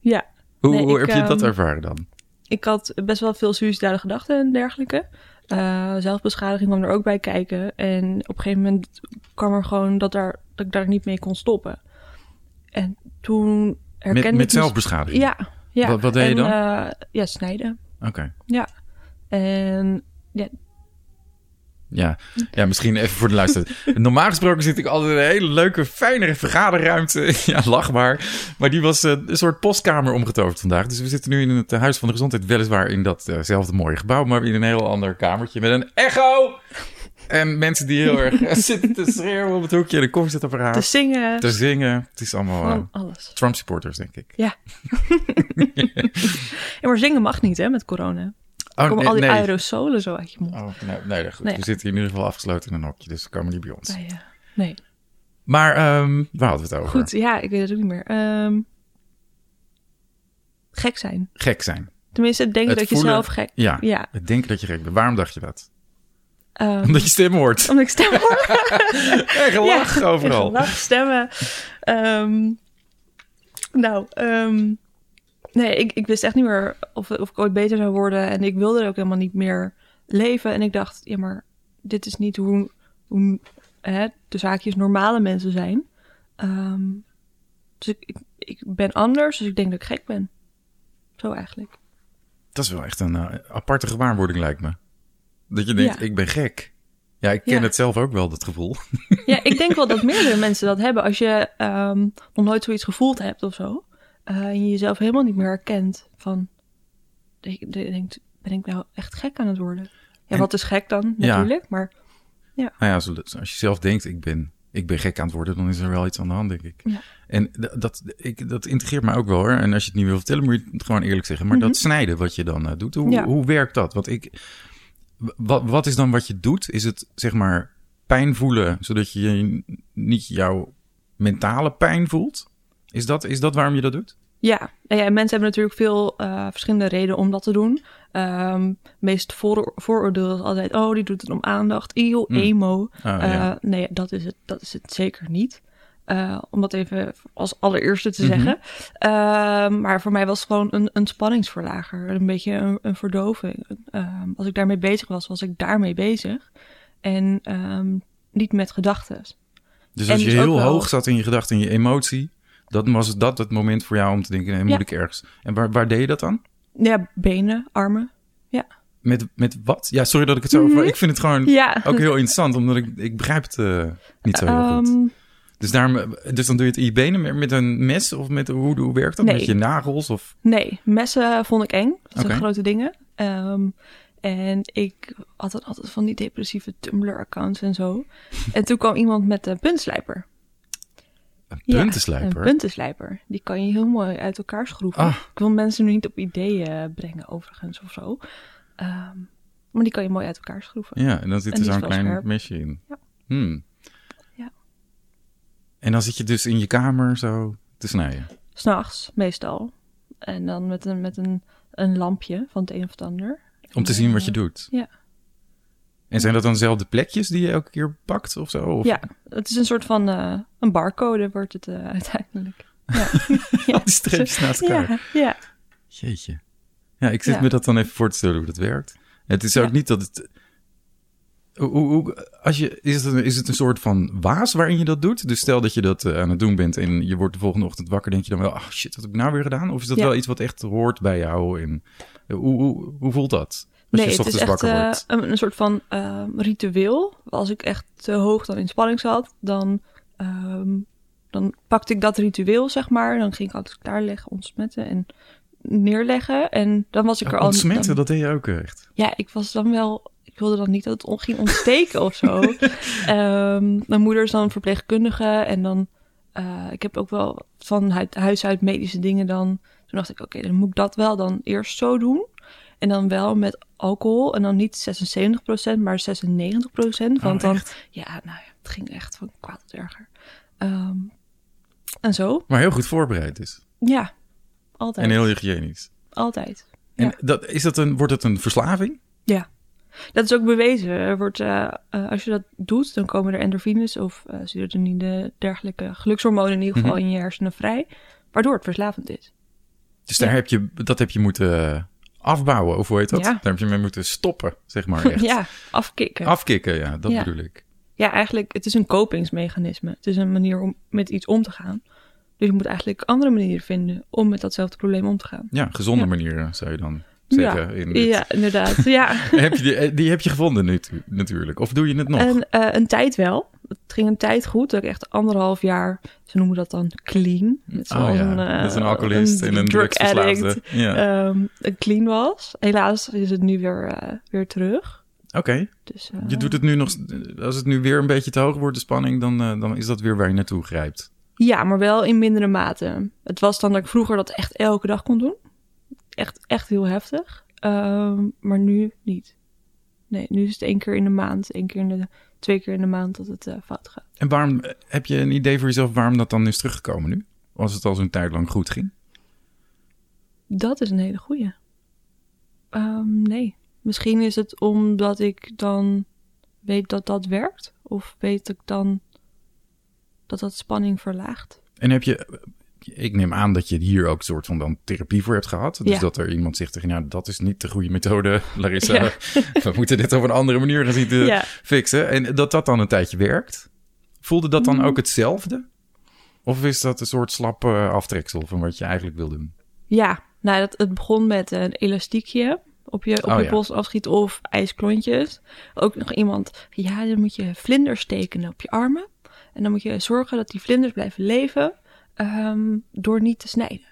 ja. Hoe, Nee, hoe ik, heb je dat ehm, ervaren dan? Ik had best wel veel suïcidale gedachten en dergelijke. Eh, zelfbeschadiging kwam er ook bij kijken. En op een gegeven moment kwam er gewoon dat, daar, dat ik daar niet mee kon stoppen. En toen herkende Met, ik... met mez- zelfbeschadiging? Ja, ja. Wat- wat deed je En, dan? eh, ja, snijden. Oké. Ja. En ja, Ja. ja, misschien even voor de luisteraar. Normaal gesproken zit ik altijd in een hele leuke, fijne vergaderruimte. Ja, lachbaar. Maar die was eh, een soort postkamer omgetoverd vandaag. Dus we zitten nu in het Huis van de Gezondheid. Weliswaar in datzelfde mooie gebouw, maar in een heel ander kamertje met een echo. En mensen die heel erg eh, zitten te schreeuwen op het hoekje. De koffiezetapparaat. Te zingen. Te zingen. Het is allemaal uh, Gewoon alles. Trump supporters, denk ik. Ja. ja. Maar zingen mag niet, hè, met corona. Oh, komen nee, al die nee. aerosolen zo uit je mond. Oh, nee, nee, goed. Ja. We zitten hier in ieder geval afgesloten in een hokje, dus dat komen niet bij ons. Nee, ja. nee. Maar ehm, waar hadden we het over? Goed, ja, ik weet het ook niet meer. Ehm, gek zijn. Gek zijn. Tenminste, denken dat je zelf gek... Ja, Ja. het denken dat je gek bent. Waarom dacht je dat? Ehm, Omdat je stem hoort. omdat ik stem hoor. En gelach overal. Gelach, stemmen. Ehm, nou, ehm, nee, ik, ik wist echt niet meer of, of ik ooit beter zou worden. En ik wilde ook helemaal niet meer leven. En ik dacht, ja, maar dit is niet hoe, hoe hè, de zaakjes normale mensen zijn. Dus ik, ik, ik ben anders, dus ik denk dat ik gek ben. Zo eigenlijk. Dat is wel echt een eh, aparte gewaarwording, lijkt me. Dat je denkt, Ja. ik ben gek. Ja, ik ken Ja. het zelf ook wel, dat gevoel. Ja, ik denk wel dat meerdere mensen dat hebben. Als je ehm, nog nooit zoiets gevoeld hebt of zo. eh, en je jezelf helemaal niet meer herkent. Van, denk, denkt, ben ik nou echt gek aan het worden? Ja, En- wat is gek dan Ja. natuurlijk? Maar Nou ja, als je zelf denkt, ik ben, ik ben gek aan het worden, dan is er wel iets aan de hand, denk ik. Ja. En dat, ik, dat integreert mij ook wel hoor. En als je het niet wil vertellen, moet je het gewoon eerlijk zeggen. Maar dat snijden wat je dan eh, doet, hoe, Mhm. Ja. hoe werkt dat? Want ik, wat, wat is dan wat je doet? Is het zeg maar pijn voelen, zodat je niet jouw mentale pijn voelt? Is dat, is dat waarom je dat doet? ja, ja, mensen hebben natuurlijk veel eh, verschillende redenen om dat te doen. Ehm meest voor, vooroordeel is altijd, oh, die doet het om aandacht. Eeuw, Mm. emo. Ah, Eh. Nee, dat is het, dat is het zeker niet. Eh, om dat even als allereerste te Mhm. zeggen. Ehm, maar voor mij was het gewoon een, een spanningsverlager. Een beetje een, een verdoving. Ehm, als ik daarmee bezig was, was ik daarmee bezig. En ehm, niet met gedachten. Dus en als je dus heel wel- hoog zat in je gedachten en je emotie, dan was dat het moment voor jou om te denken, nee, moet Ja. ik ergens. En waar, waar deed je dat dan? Ja, benen, armen. Met, met wat? Ja, sorry dat ik het zo... Mhm. Ik vind het gewoon Ja. ook heel interessant, omdat ik, ik begrijp het eh, niet zo heel goed. Dus, dus dan doe je het in je benen met, een mes? Of met, hoe, hoe werkt dat? Nee. Met je nagels? Of, Nee, messen vond ik eng. Dat zijn grote dingen. Ehm, en ik had dan altijd van die depressieve Tumblr-accounts en zo. En toen kwam iemand met een puntslijper. een Ja, puntenslijper? een puntenslijper. Die kan je heel mooi uit elkaar schroeven. Ah. Ik wil mensen nu niet op ideeën brengen, overigens, of zo. Ehm, maar die kan je mooi uit elkaar schroeven. Ja, en dan zit er zo'n klein scherp. mesje in. Ja. Hmm. Ja. En dan zit je dus in je kamer zo te snijden. S'nachts, meestal. En dan met een, met een, een lampje van het een of het ander. Om te En, zien wat je eh, doet. ja. En zijn dat dan dezelfde plekjes die je elke keer pakt of zo? Of? Ja, het is een soort van eh, een barcode wordt het eh, uiteindelijk. Ja. Al die streepjes naast elkaar. ja, ja. Jeetje. Ja, ik zit Ja. me dat dan even voor te stellen hoe dat werkt. Het is ook Ja. niet dat het... Hoe, hoe, als je, is, het een, is het een soort van waas waarin je dat doet? Dus stel dat je dat eh, aan het doen bent en je wordt de volgende ochtend wakker, denk je dan wel, oh shit, wat heb ik nou weer gedaan? Of is dat Ja. wel iets wat echt hoort bij jou? En, eh, hoe, hoe, hoe voelt dat? Als Nee, je het is echt wakker eh, een, een soort van ritueel. Als ik echt te hoog dan in spanning zat, dan, ehm, dan pakte ik dat ritueel, zeg maar. Dan ging ik alles klaarleggen, ontsmetten en neerleggen. En dan was ik er al... Ontsmetten, dan- dat deed je ook echt. Ja, ik was dan wel... Ik wilde dan niet dat het ging ontsteken of zo. Ehm, mijn moeder is dan verpleegkundige en dan... eh, ik heb ook wel van hu- huis uit medische dingen dan... Toen dacht ik, oké, dan moet ik dat wel dan eerst zo doen. En dan wel met alcohol. En dan niet 76%, maar 96%. Want Oh, dan... Ja, nou ja, het ging echt van kwaad tot erger. Ehm, en zo. Maar heel goed voorbereid dus. Ja, altijd. En heel hygiënisch. Altijd. En dat, is dat een, wordt het een verslaving? Ja, dat is ook bewezen. Er wordt, eh, eh, als je dat doet, dan komen er endorfines of uh, serotonine, dergelijke gelukshormonen in ieder geval Mhm. in je hersenen vrij, waardoor het verslavend is. Dus daar Ja. heb je, dat heb je moeten afbouwen, of hoe heet dat? Ja. Daar heb je mee moeten stoppen, zeg maar echt. ja, afkicken. Afkicken, ja, dat Ja. bedoel ik. Ja, eigenlijk, het is een kopingsmechanisme. Het is een manier om met iets om te gaan. Dus je moet eigenlijk andere manieren vinden om met datzelfde probleem om te gaan. Ja, gezonde manieren zou je dan zeggen. ja, in dit. ja, inderdaad. Ja. heb je die, eh, die heb je gevonden nu, natuurlijk. Of doe je het nog? En eh, een tijd wel. Het ging een tijd goed. Dat ik echt anderhalf jaar, ze noemen dat dan clean. Met oh ja, zo'n, eh, dat is een alcoholist en een drug addict. Ja. ehm, clean was. Helaas is het nu weer, eh, weer terug. Oké, Dus, eh, je doet het nu nog... Als het nu weer een beetje te hoog wordt, de spanning... dan, eh, dan is dat weer waar je naartoe grijpt. Ja, maar wel in mindere mate. Het was dan dat ik vroeger dat echt elke dag kon doen. Echt, echt heel heftig. Ehm, maar nu niet. Nee, nu is het één keer in de maand, één keer in de, twee keer in de maand dat het eh, fout gaat. En waarom... eh, Heb je een idee voor jezelf waarom dat dan is teruggekomen nu? Als het al zo'n tijd lang goed ging? Dat is een hele goeie. Ehm, nee. Misschien is het omdat ik dan weet dat dat werkt. Of weet ik dan dat dat spanning verlaagt. En heb je... Ik neem aan dat je hier ook een soort van dan therapie voor hebt gehad. Dus Ja. dat er iemand zegt tegen nou, dat is niet de goede methode, Larissa. Ja. We moeten dit op een andere manier gaan zien te Ja. fixen. En dat dat dan een tijdje werkt. Voelde dat dan Mm. ook hetzelfde? Of is dat een soort slap eh, aftreksel van wat je eigenlijk wil doen? Ja, nou, dat, het begon met een elastiekje op je, op Oh, je pols afschieten of ijsklontjes. Ook nog iemand, ja, dan moet je vlinders tekenen op je armen. En dan moet je zorgen dat die vlinders blijven leven ehm, door niet te snijden.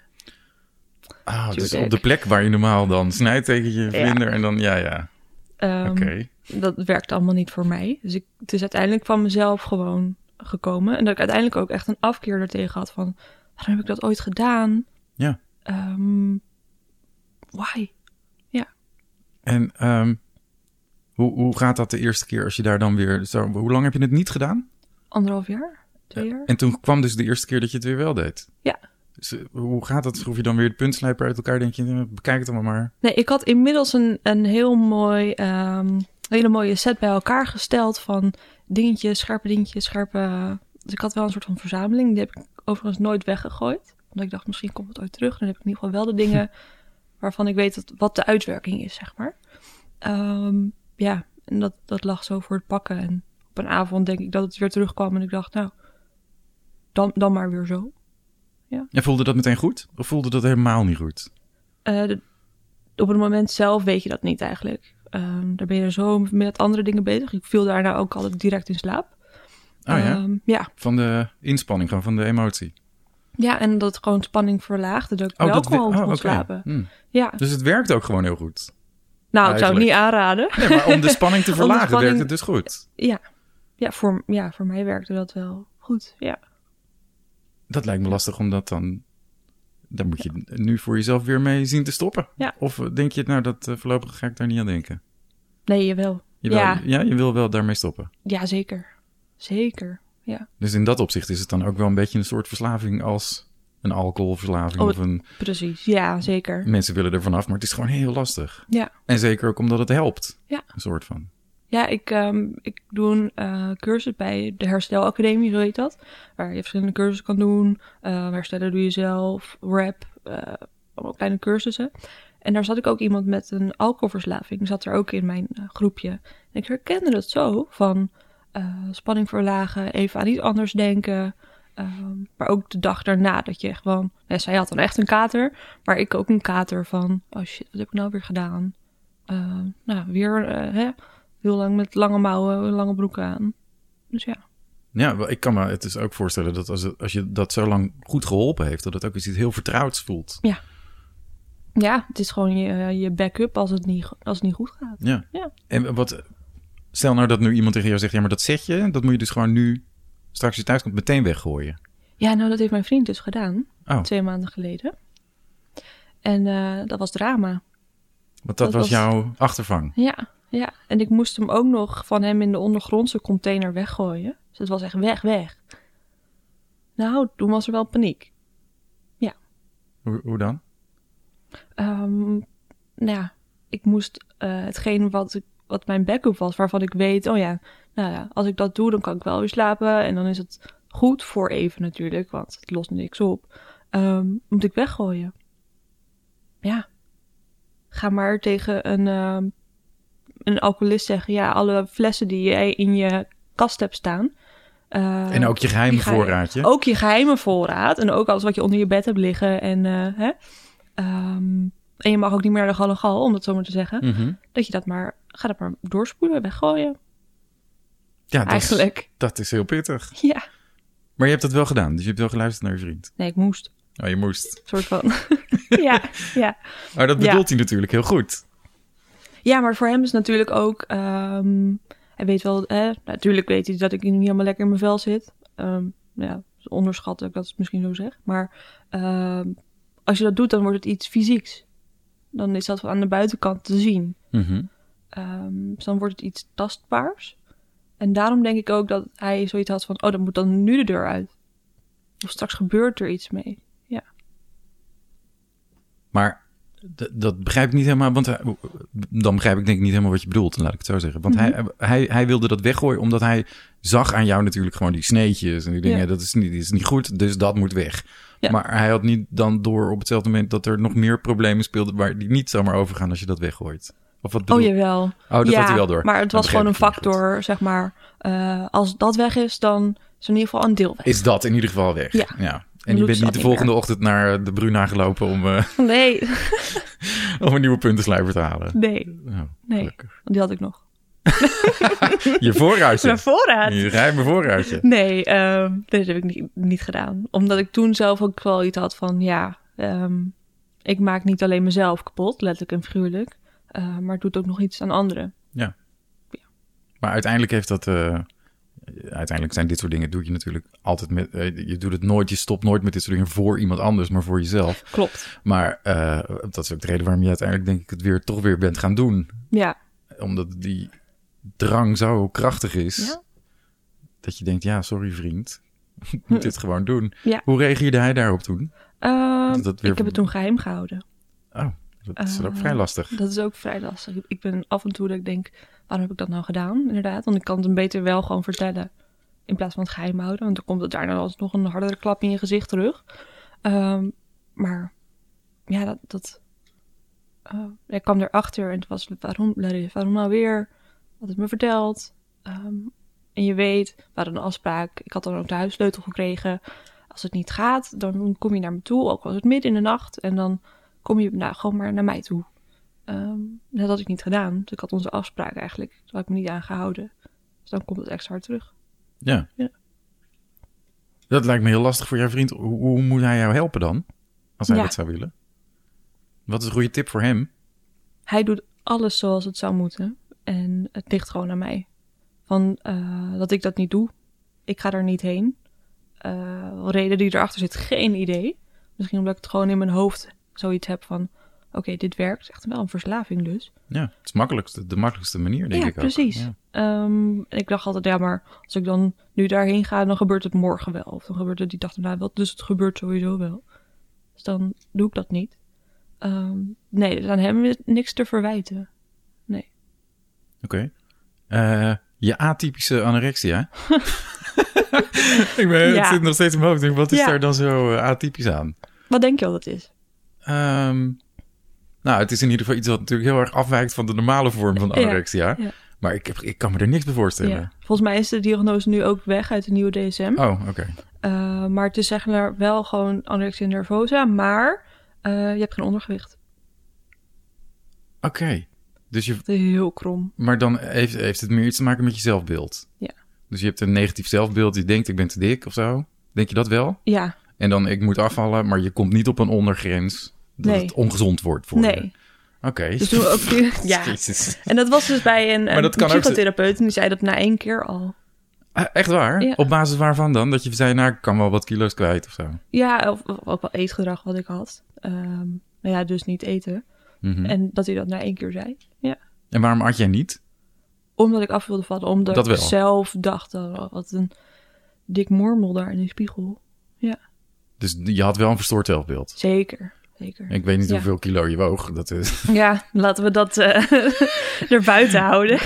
Ah, dus op de plek waar je normaal dan snijdt tegen je vlinder en dan, ja, ja. Ehm, Oké. Dat werkt allemaal niet voor mij. Dus ik, het is uiteindelijk van mezelf gewoon gekomen. En dat ik uiteindelijk ook echt een afkeer ertegen had van... waarom heb ik dat ooit gedaan? Ja. Ehm, why? En ehm, hoe, hoe gaat dat de eerste keer als je daar dan weer... Zo, hoe lang heb je het niet gedaan? Anderhalf jaar? Twee jaar? En toen kwam dus de eerste keer dat je het weer wel deed. Ja. Dus, eh, hoe gaat dat? Schroef je dan weer de puntslijper uit elkaar? Denk je, eh, bekijk het allemaal maar. Nee, ik had inmiddels een, een heel mooi, ehm, hele mooie set bij elkaar gesteld van dingetjes, scherpe dingetjes, scherpe... Dus ik had wel een soort van verzameling. Die heb ik overigens nooit weggegooid. Omdat ik dacht, misschien komt het ooit terug. Dan heb ik in ieder geval wel de dingen waarvan ik weet dat, wat de uitwerking is, zeg maar. Ehm, ja, en dat, dat lag zo voor het pakken. En op een avond denk ik dat het weer terugkwam. En ik dacht, nou, dan, dan maar weer zo. En voelde dat meteen goed? Of voelde dat helemaal niet goed? Eh, de- op het moment zelf weet je dat niet eigenlijk. Ehm, daar ben je zo met andere dingen bezig. Ik viel daarna ook altijd direct in slaap. Oh ja? Ehm, ja. Van de inspanning, gewoon van de emotie. Ja, en dat gewoon spanning verlaagde. Dat ik Oh, wel dat we- gewoon oh, kon slapen. Hm. Ja, Dus het werkt ook gewoon heel goed. nou, ik zou het eigenlijk. niet aanraden. Nee, maar om de spanning te verlagen spanning- werkt het dus goed. Ja, ja, voor, ja, voor mij werkte dat wel goed. Ja. Dat lijkt me lastig om dat dan... Daar moet je nu voor jezelf weer mee zien te stoppen. Ja. Of denk je, nou, dat eh, voorlopig ga ik daar niet aan denken. Nee. Je wil, Ja. ja, je wil wel daarmee stoppen. Ja, zeker. Zeker. Ja, Dus in dat opzicht is het dan ook wel een beetje een soort verslaving als een alcoholverslaving. Oh, of een, precies. Ja, zeker. mensen willen er vanaf, maar het is gewoon heel lastig. Ja. En zeker ook omdat het helpt. Ja. Een soort van. Ja, ik, ehm, ik doe een eh, cursus bij de Herstelacademie, zo heet dat. Waar je verschillende cursussen kan doen. Eh, herstellen doe je zelf, rap, eh, allemaal kleine cursussen. En daar zat ik ook iemand met een alcoholverslaving, zat er ook in mijn groepje. En ik herkende dat zo, van spanning verlagen, even aan iets anders denken. Ehm, maar ook de dag daarna, dat je gewoon... Ja, zij had dan echt een kater, maar ik ook een kater van... Oh shit, wat heb ik nou weer gedaan? Nou, weer hè, heel lang met lange mouwen, lange broeken aan. Dus ja. Ja, wel, ik kan me het dus ook voorstellen dat als, het, als je dat zo lang goed geholpen heeft, dat het ook iets heel vertrouwds voelt. Ja, het is gewoon je, je backup als het, niet, als het niet goed gaat. Ja. Ja. En wat, stel nou dat nu iemand tegen jou zegt, ja, maar dat setje, dat moet je dus gewoon nu, straks als je thuis komt, meteen weggooien. Ja, nou dat heeft mijn vriend dus gedaan. Oh, Twee maanden geleden. En eh, dat was drama. want dat, dat was was- jouw achtervang. Ja, ja. En ik moest hem ook nog van hem in de ondergrondse container weggooien. Dus het was echt weg, weg. Nou, toen was er wel paniek. Hoe, hoe dan? Ehm, nou ja, ik moest eh, hetgeen wat, ik- wat mijn backup was, waarvan ik weet, oh ja, nou ja, als ik dat doe, dan kan ik wel weer slapen. En dan is het goed voor even natuurlijk, want het lost niks op. Ehm, moet ik weggooien. Ja. Ga maar tegen een, ehm, een alcoholist zeggen, ja, alle flessen die jij in je kast hebt staan. eh, en ook je geheime voorraadje. ook je geheime voorraad en ook alles wat je onder je bed hebt liggen. En eh, hè, ehm, en je mag ook niet meer de gallegal, om dat zo maar te zeggen, Mhm. dat je dat maar, ga dat maar doorspoelen, weggooien. Ja, dat is, Eigenlijk. dat is heel pittig. Ja. Maar je hebt dat wel gedaan, dus je hebt wel geluisterd naar je vriend. Nee, ik moest. Oh, je moest. soort van. ja, ja. Maar dat Ja. bedoelt hij natuurlijk heel goed. Ja, maar voor hem is natuurlijk ook. ehm, hij weet wel, hè, natuurlijk weet hij dat ik niet helemaal lekker in mijn vel zit. Ehm, ja, onderschat dat ik dat misschien zo zeg. Maar ehm, als je dat doet, dan wordt het iets fysieks. Dan is dat aan de buitenkant te zien. Mhm. Dus dan wordt het iets tastbaars. En daarom denk ik ook dat hij zoiets had van: oh, dan moet dan nu de deur uit. Of straks gebeurt er iets mee. Maar d- dat begrijp ik niet helemaal, want hij- dan begrijp ik denk ik niet helemaal wat je bedoelt, laat ik het zo zeggen. Want hij, hij, hij wilde dat weggooien omdat hij zag aan jou natuurlijk gewoon die sneetjes en die dingen. Ja. Dat is niet, is niet goed, dus dat moet weg. Ja. Maar hij had niet dan door op hetzelfde moment dat er nog meer problemen speelden waar die niet zomaar overgaan als je dat weggooit. Of wat bedoel Oh jawel. Oh, dat ja, had hij wel door. Maar het was gewoon een factor, zeg maar. eh, als dat weg is, dan is in ieder geval een deel weg. Is dat in ieder geval weg? Ja. En je bent niet dat de volgende ochtend naar de Bruna gelopen om, eh, Nee, om een nieuwe puntenslijper te halen. nee, Oh, nee. gelukkig. Die had ik nog. Je voorruitje. Mijn voorraad. Je geheime voorruitje. Nee, ehm dit heb ik niet, niet gedaan. Omdat ik toen zelf ook wel iets had van, ja, ehm, ik maak niet alleen mezelf kapot, letterlijk en figuurlijk. eh, maar het doet ook nog iets aan anderen. Maar uiteindelijk heeft dat. eh, uiteindelijk zijn dit soort dingen doe je natuurlijk altijd met. eh, je doet het nooit, je stopt nooit met dit soort dingen voor iemand anders, maar voor jezelf. Klopt. Maar eh, dat is ook de reden waarom je uiteindelijk denk ik het weer toch weer bent gaan doen. Ja. Omdat die drang zo krachtig is. Ja. Dat je denkt, ja, sorry vriend. Ik moet dit gewoon doen. Ja. Hoe reageerde hij daarop toen? Ehm, Dat dat weer- Ik heb het toen geheim gehouden. Oh, dat is ook Eh, vrij lastig. Dat is ook vrij lastig. Ik- Ik ben af en toe dat ik denk, waarom heb ik dat nou gedaan? Inderdaad, want ik kan het hem beter wel gewoon vertellen. In plaats van het geheim houden. Want dan komt het daarna alsnog een hardere klap in je gezicht terug. Ehm, maar ja, dat... dat eh, ik kwam erachter en het was, waarom, Larry, waarom nou weer? Wat het me verteld. Ehm, en je weet, we hadden een afspraak. Ik had dan ook de huissleutel gekregen. Als het niet gaat, dan kom je naar me toe. Ook was het midden in de nacht. En dan kom je nou, gewoon maar naar mij toe. Ehm, dat had ik niet gedaan. Dus ik had onze afspraak eigenlijk. Daar had ik me niet aan gehouden. Dus dan komt het extra hard terug. Ja. Ja. Dat lijkt me heel lastig voor jouw vriend. Hoe, hoe moet hij jou helpen dan? Als hij Ja. dat zou willen. Wat is een goede tip voor hem? Hij doet alles zoals het zou moeten. En het ligt gewoon aan mij. Van eh, dat ik dat niet doe. Ik ga er niet heen. Eh, reden die erachter zit, geen idee. Misschien omdat ik het gewoon in mijn hoofd zoiets heb van... Oké, dit werkt. Het is echt wel een verslaving dus. Ja, het is makkelijkste, de makkelijkste manier, denk ja, ik ook. precies. Ja. Ehm, en ik dacht altijd, ja, maar als ik dan nu daarheen ga, dan gebeurt het morgen wel. Of dan gebeurt het die dag daarna wel. Dus het gebeurt sowieso wel. Dus dan doe ik dat niet. Ehm, nee, dus aan hem is niks te verwijten. Oké. Eh, je atypische anorexia. ik ben, Ja. Het zit nog steeds in mijn hoofd. Wat is daar dan zo eh, atypisch aan? Wat denk je al dat is? Ehm, nou, het is in ieder geval iets wat natuurlijk heel erg afwijkt van de normale vorm van anorexia. ja. Maar ik, heb, ik kan me er niks bij voorstellen. Ja. Volgens mij is de diagnose nu ook weg uit de nieuwe DSM. Oh, oké. Eh, maar het is zeg maar wel gewoon anorexia nervosa, maar eh, je hebt geen ondergewicht. Oké. Dus je, heel krom. maar dan heeft, heeft het meer iets te maken met je zelfbeeld. Ja. Dus je hebt een negatief zelfbeeld. Je denkt, ik ben te dik of zo. Denk je dat wel? Ja, En dan, ik moet afvallen, maar je komt niet op een ondergrens. Dat Nee. het ongezond wordt voor je. nee. Oké. Dus toen ook ja. Jezus. En dat was dus bij een, een dat kan ook- psychotherapeut en die zei dat na één keer al. Ah, Echt waar? Ja. Op basis waarvan dan? Dat je zei, nou, ik kan wel wat kilo's kwijt of zo. Ja, of, of ook wel eetgedrag wat ik had. Ehm maar ja, dus niet eten. Mhm. En dat hij dat na één keer zei. Ja. En waarom at jij niet? Omdat ik af wilde vallen. Omdat Dat ik zelf dacht, oh, wat een dik mormel daar in die spiegel. Dus je had wel een verstoord zelfbeeld. Zeker, zeker. Ik weet niet Ja. hoeveel kilo je woog. Dat is, Ja, laten we dat eh er buiten houden.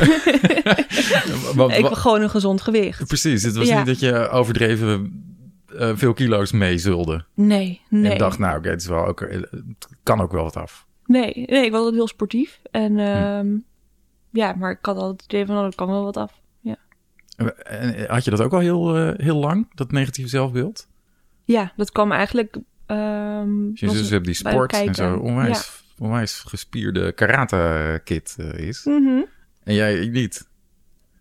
Ik heb gewoon een gezond gewicht. precies, het was Ja. niet dat je overdreven eh, veel kilo's mee zulde. Nee, nee. En dacht, nou oké, het is wel ook, het kan ook wel wat af. Nee, nee, ik was altijd heel sportief. En Hm. ehm, ja, maar ik had altijd het idee van, oh, er kan wel wat af. En had je dat ook al heel, eh, heel lang, dat negatieve zelfbeeld? Ja, dat kwam eigenlijk... ehm Dus je zus hebt die sport en zo onwijs onwijs gespierde karate-kid eh, is. Mhm. En jij niet.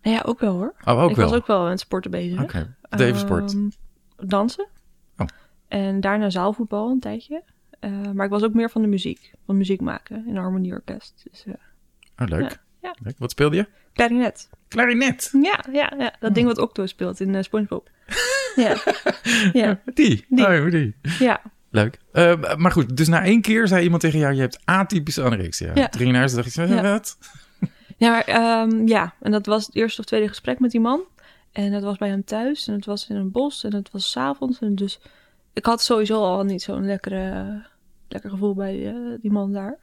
Nou ja, ook wel hoor. Oh, ook ik wel. was ook wel met sporten bezig. Oké, even sport. Ehm, dansen. Oh. En daarna zaalvoetbal een tijdje. Eh, maar ik was ook meer van de muziek. Van muziek maken in een harmonieorkest. Dus uh, Oh, leuk. ja, ja. leuk. Wat speelde je? klarinet. Klarinet. Ja, ja, ja. dat ding wat Octo speelt in eh, SpongeBob. ja. ja, Die. Die. Oh, die. ja. Leuk. Eh, maar goed, dus na één keer zei iemand tegen jou, je hebt atypische anorexia. Ja. Toen ging dacht je, Ja. wat? Ja, maar, ehm, ja, en dat was het eerste of tweede gesprek met die man. En dat was bij hem thuis. En het was in een bos. En het was 's avonds. En dus ik had sowieso al niet zo'n lekkere, lekker gevoel bij eh, die man daar.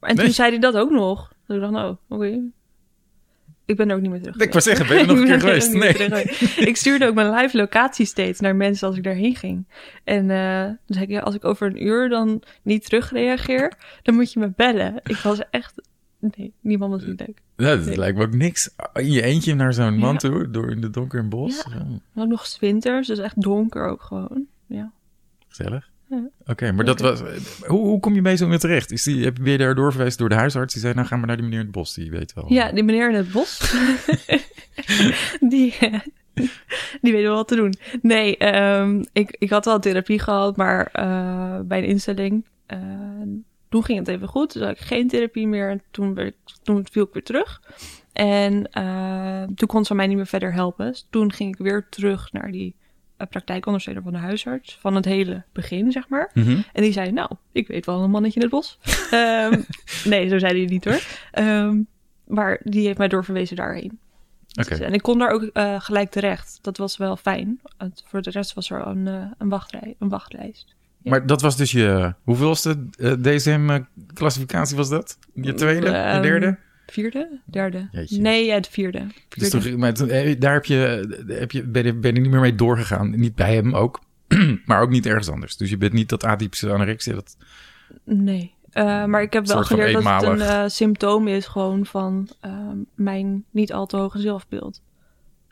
Maar en Nee. toen zei hij dat ook nog. Dus ik dacht, nou, oké. Ik ben er ook niet meer terug. Ik wou zeggen, ben je nog een keer er geweest? Nee. terug. Ik stuurde ook mijn live locatie steeds naar mensen als ik daarheen ging. En eh toen zei ik, ja, als ik over een uur dan niet terugreageer, dan moet je me bellen. Ik was echt... Nee, niemand was niet leuk. Ja, dat Nee. lijkt me ook niks. In je eentje naar zo'n man Ja. toe, door in de donker en bos. Ja. Ook nog 's winters, dus echt donker ook gewoon. Ja. gezellig. Ja. Oké, maar dat was... Hoe, hoe kom je bij zo'n terecht? Is die, heb- ben je daar doorverwezen door de huisarts? Die zei, nou gaan we naar die meneer in het bos, die weet wel. ja, die meneer in het bos, die, eh, die weet wel wat te doen. Nee, ehm, ik, ik had wel therapie gehad, maar eh, bij een instelling, eh, toen ging het even goed. Toen had ik geen therapie meer en toen, werd ik, toen viel ik weer terug. En eh, toen kon ze mij niet meer verder helpen. Dus toen ging ik weer terug naar die eh, praktijkondersteuner van de huisarts. Van het hele begin, zeg maar. Mhm. En die zei, nou, ik weet wel een mannetje in het bos. Ehm, nee, zo zei hij niet hoor. Ehm, maar die heeft mij doorverwezen daarheen. Dus, en ik kon daar ook eh, gelijk terecht. Dat was wel fijn. Want voor de rest was er een, eh, een, wachtrij, een wachtlijst. Ja. Maar dat was dus je... Hoeveelste uh, DSM-classificatie was dat? Je tweede? je Ehm, derde? Vierde? Derde? Jeetje. Nee, ja, de vierde. Dus vierde. toch, maar toen- eh, daar heb je, heb je, ben, je, ben je niet meer mee doorgegaan. Niet bij hem ook, maar ook niet ergens anders. Dus je bent niet dat atypische anorexia. Dat, Nee. Eh, maar ik heb wel geleerd dat het een eh, symptoom is gewoon van ehm, mijn niet al te hoge zelfbeeld.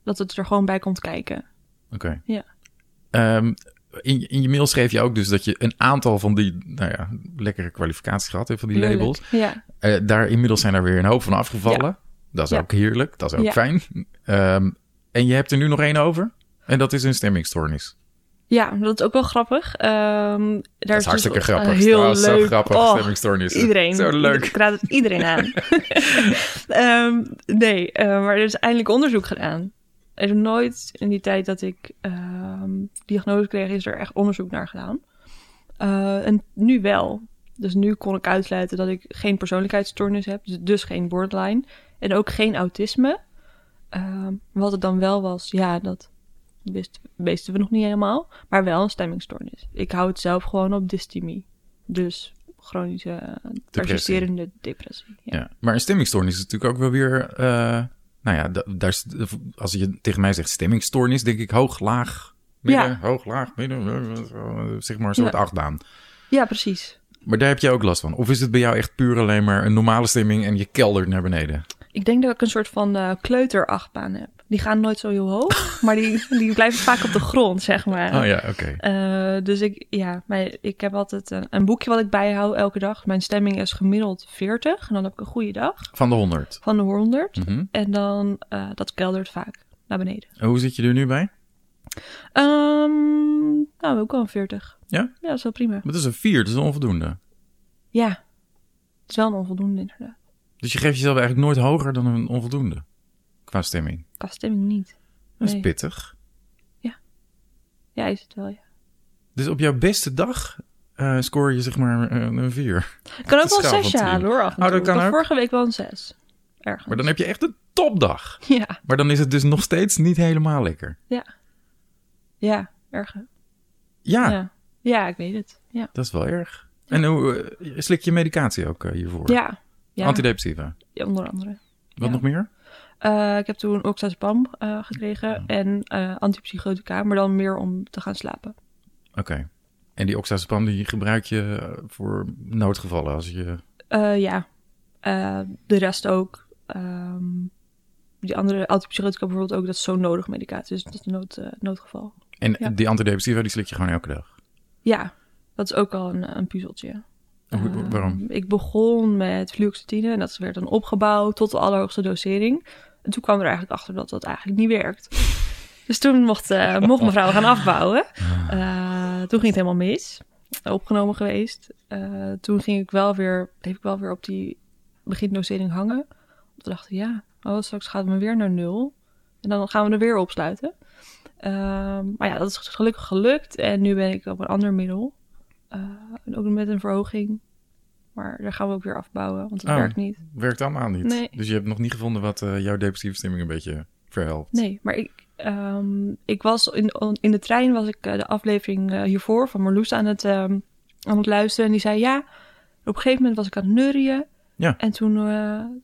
Dat het er gewoon bij komt kijken. Oké. Ja. Ehm, in, in je mail schreef je ook dus dat je een aantal van die, nou ja, lekkere kwalificaties gehad hebt, van die Heerlijk. labels. Ja. Eh, daar inmiddels zijn er weer een hoop van afgevallen. Ja. Dat is Ja. ook heerlijk. Dat is ook fijn. Ehm, en je hebt er nu nog één over. En dat is een stemmingstoornis. Ja, dat is ook wel grappig. Ehm, daar Dat is dus hartstikke grappig. Heel leuk. Zo grappig, Oh, stemmingstoornis. Iedereen. Zo leuk. Ik raad het iedereen aan. Ehm, nee, eh, maar er is eindelijk onderzoek gedaan. Er is nooit in die tijd dat ik ehm, diagnose kreeg, is er echt onderzoek naar gedaan. Eh, en nu wel. Dus nu kon ik uitsluiten dat ik geen persoonlijkheidsstoornis heb. Dus, dus geen borderline. En ook geen autisme. Ehm, wat het dan wel was, ja, dat wist, wisten we nog niet helemaal. Maar wel een stemmingstoornis. Ik hou het zelf gewoon op dysthymie. Dus chronische eh, persisterende depressie. Ja. Ja, maar een stemmingstoornis is natuurlijk ook wel weer. eh, nou ja, da- daar als je tegen mij zegt stemmingstoornis, denk ik hoog, laag, midden, Ja. hoog, laag, midden, eh, zeg maar een soort Ja. achtbaan. ja, precies. Maar daar heb je ook last van. Of is het bij jou echt puur alleen maar een normale stemming en je keldert naar beneden? Ik denk dat ik een soort van eh kleuterachtbaan heb. Die gaan nooit zo heel hoog, maar die, die blijven vaak op de grond, zeg maar. Oh ja, oké. Eh, dus ik, ja, mijn, ik heb altijd een, een boekje wat ik bijhoud elke dag. Mijn stemming is gemiddeld 40 en dan heb ik een goede dag Van de 100. van de 100. Mhm. En dan, eh, dat keldert vaak naar beneden. En Hoe zit je er nu bij? Ehm, nou, ook wel een 40. Ja? Ja, dat is wel prima. Dat is een 4, dat is een onvoldoende. Ja, het is wel een onvoldoende inderdaad. Dus je geeft jezelf eigenlijk nooit hoger dan een onvoldoende. Qua stemming. Qua stemming niet. Dat is Nee. pittig. Ja, is het wel, ja. Dus op jouw beste dag eh, score je zeg maar eh, een 4. Ik kan ook wel een schaal 6 van tien. halen hoor, af en Oh, toe. dat kan Ik had ook. vorige week wel een 6. Ergens. Maar dan heb je echt een topdag. Ja, Maar dan is het dus nog steeds niet helemaal lekker. ja, erg. hè? Ja, Ja. ja, ik weet het. Ja, dat is wel erg. En hoe eh, slik je medicatie ook hiervoor? ja. Ja. Antidepressiva. Ja, onder andere. Wat Ja. nog meer? Eh, ik heb toen oxazepam eh gekregen en eh antipsychotica, maar dan meer om te gaan slapen. Oké. En die oxazepam die gebruik je voor noodgevallen als je... Ja, de rest ook. Ehm, die andere antipsychotica bijvoorbeeld ook, dat is zo nodig medicatie, dus dat is een nood, noodgeval. En Ja. die antidepressiva die slik je gewoon elke dag. Ja, dat is ook al een, een puzzeltje. Hoe- Ehm, waarom? Ik begon met fluoxetine en dat werd dan opgebouwd tot de allerhoogste dosering. En toen kwam er eigenlijk achter dat dat eigenlijk niet werkt. Dus toen mocht, eh, mocht mevrouw gaan afbouwen. Eh, toen ging het helemaal mis. Opgenomen geweest. Eh, toen ging ik wel weer, bleef ik wel weer op die begindosering hangen. Toen dachten we, ja, oh, straks gaat het me weer naar nul. En dan gaan we er weer opsluiten. Ehm, maar ja, dat is gelukkig gelukt. En nu ben ik op een ander middel. En ook met een verhoging. Maar daar gaan we ook weer afbouwen, want het Oh. werkt niet. Werkt allemaal niet. Nee. Dus je hebt nog niet gevonden wat eh, jouw depressieve stemming een beetje verhelpt. Nee, maar ik, ehm, ik was in, in de trein was ik eh, de aflevering hiervoor van Marloes aan het, ehm, aan het luisteren. En die zei ja. Op een gegeven moment was ik aan het neurien. Ja. En toen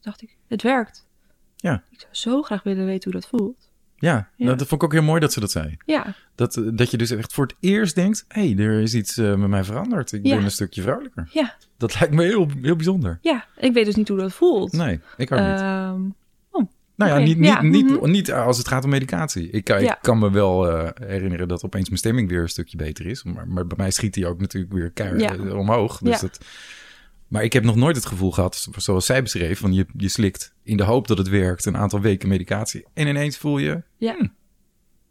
dacht ik, het werkt. Ja. Ik zou zo graag willen weten hoe dat voelt. Ja, Ja. Nou, dat vond ik ook heel mooi dat ze dat zei. Ja, Dat, eh, dat je dus echt voor het eerst denkt... hé, hey, er is iets eh, met mij veranderd. Ik Ja. ben een stukje vrolijker. ja, Dat lijkt me heel, heel bijzonder. ja. Ik weet dus niet hoe dat voelt. Nee, ik ook niet. Ehm, Nou ja, niet, niet, ja, niet, mhm. niet als het gaat om medicatie. Ik, ik kan me wel eh, herinneren dat opeens mijn stemming weer een stukje beter is. Maar, maar bij mij schiet die ook natuurlijk weer keihard omhoog. Dus Ja. dat, maar ik heb nog nooit het gevoel gehad, zoals zij beschreef, van je, je slikt in de hoop dat het werkt een aantal weken medicatie. En ineens voel je, ja. Hm,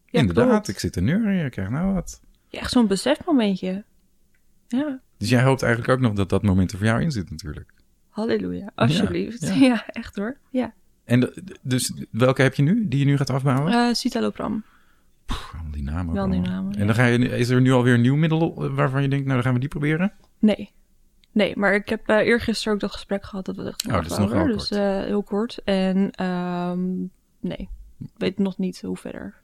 Ja, inderdaad, klopt. ik zit te neuren, ik krijg nou wat. Ja, echt zo'n besefmomentje. Ja, Dus jij hoopt eigenlijk ook nog dat dat moment er voor jou in zit natuurlijk. halleluja. Alsjeblieft. Ja, Ja, ja. echt hoor. Ja. En de- dus welke heb je nu, die je nu gaat afbouwen? Eh citalopram. Pff, die namen. wel die namen, En dan ga je, is er nu alweer een nieuw middel eh, waarvan je denkt, nou dan gaan we die proberen? Nee. Nee, maar ik heb uh, eergisteren ook dat gesprek gehad dat we echt Oh, dat is Dus kort. uh, heel kort. En um, nee, ik weet nog niet hoe verder.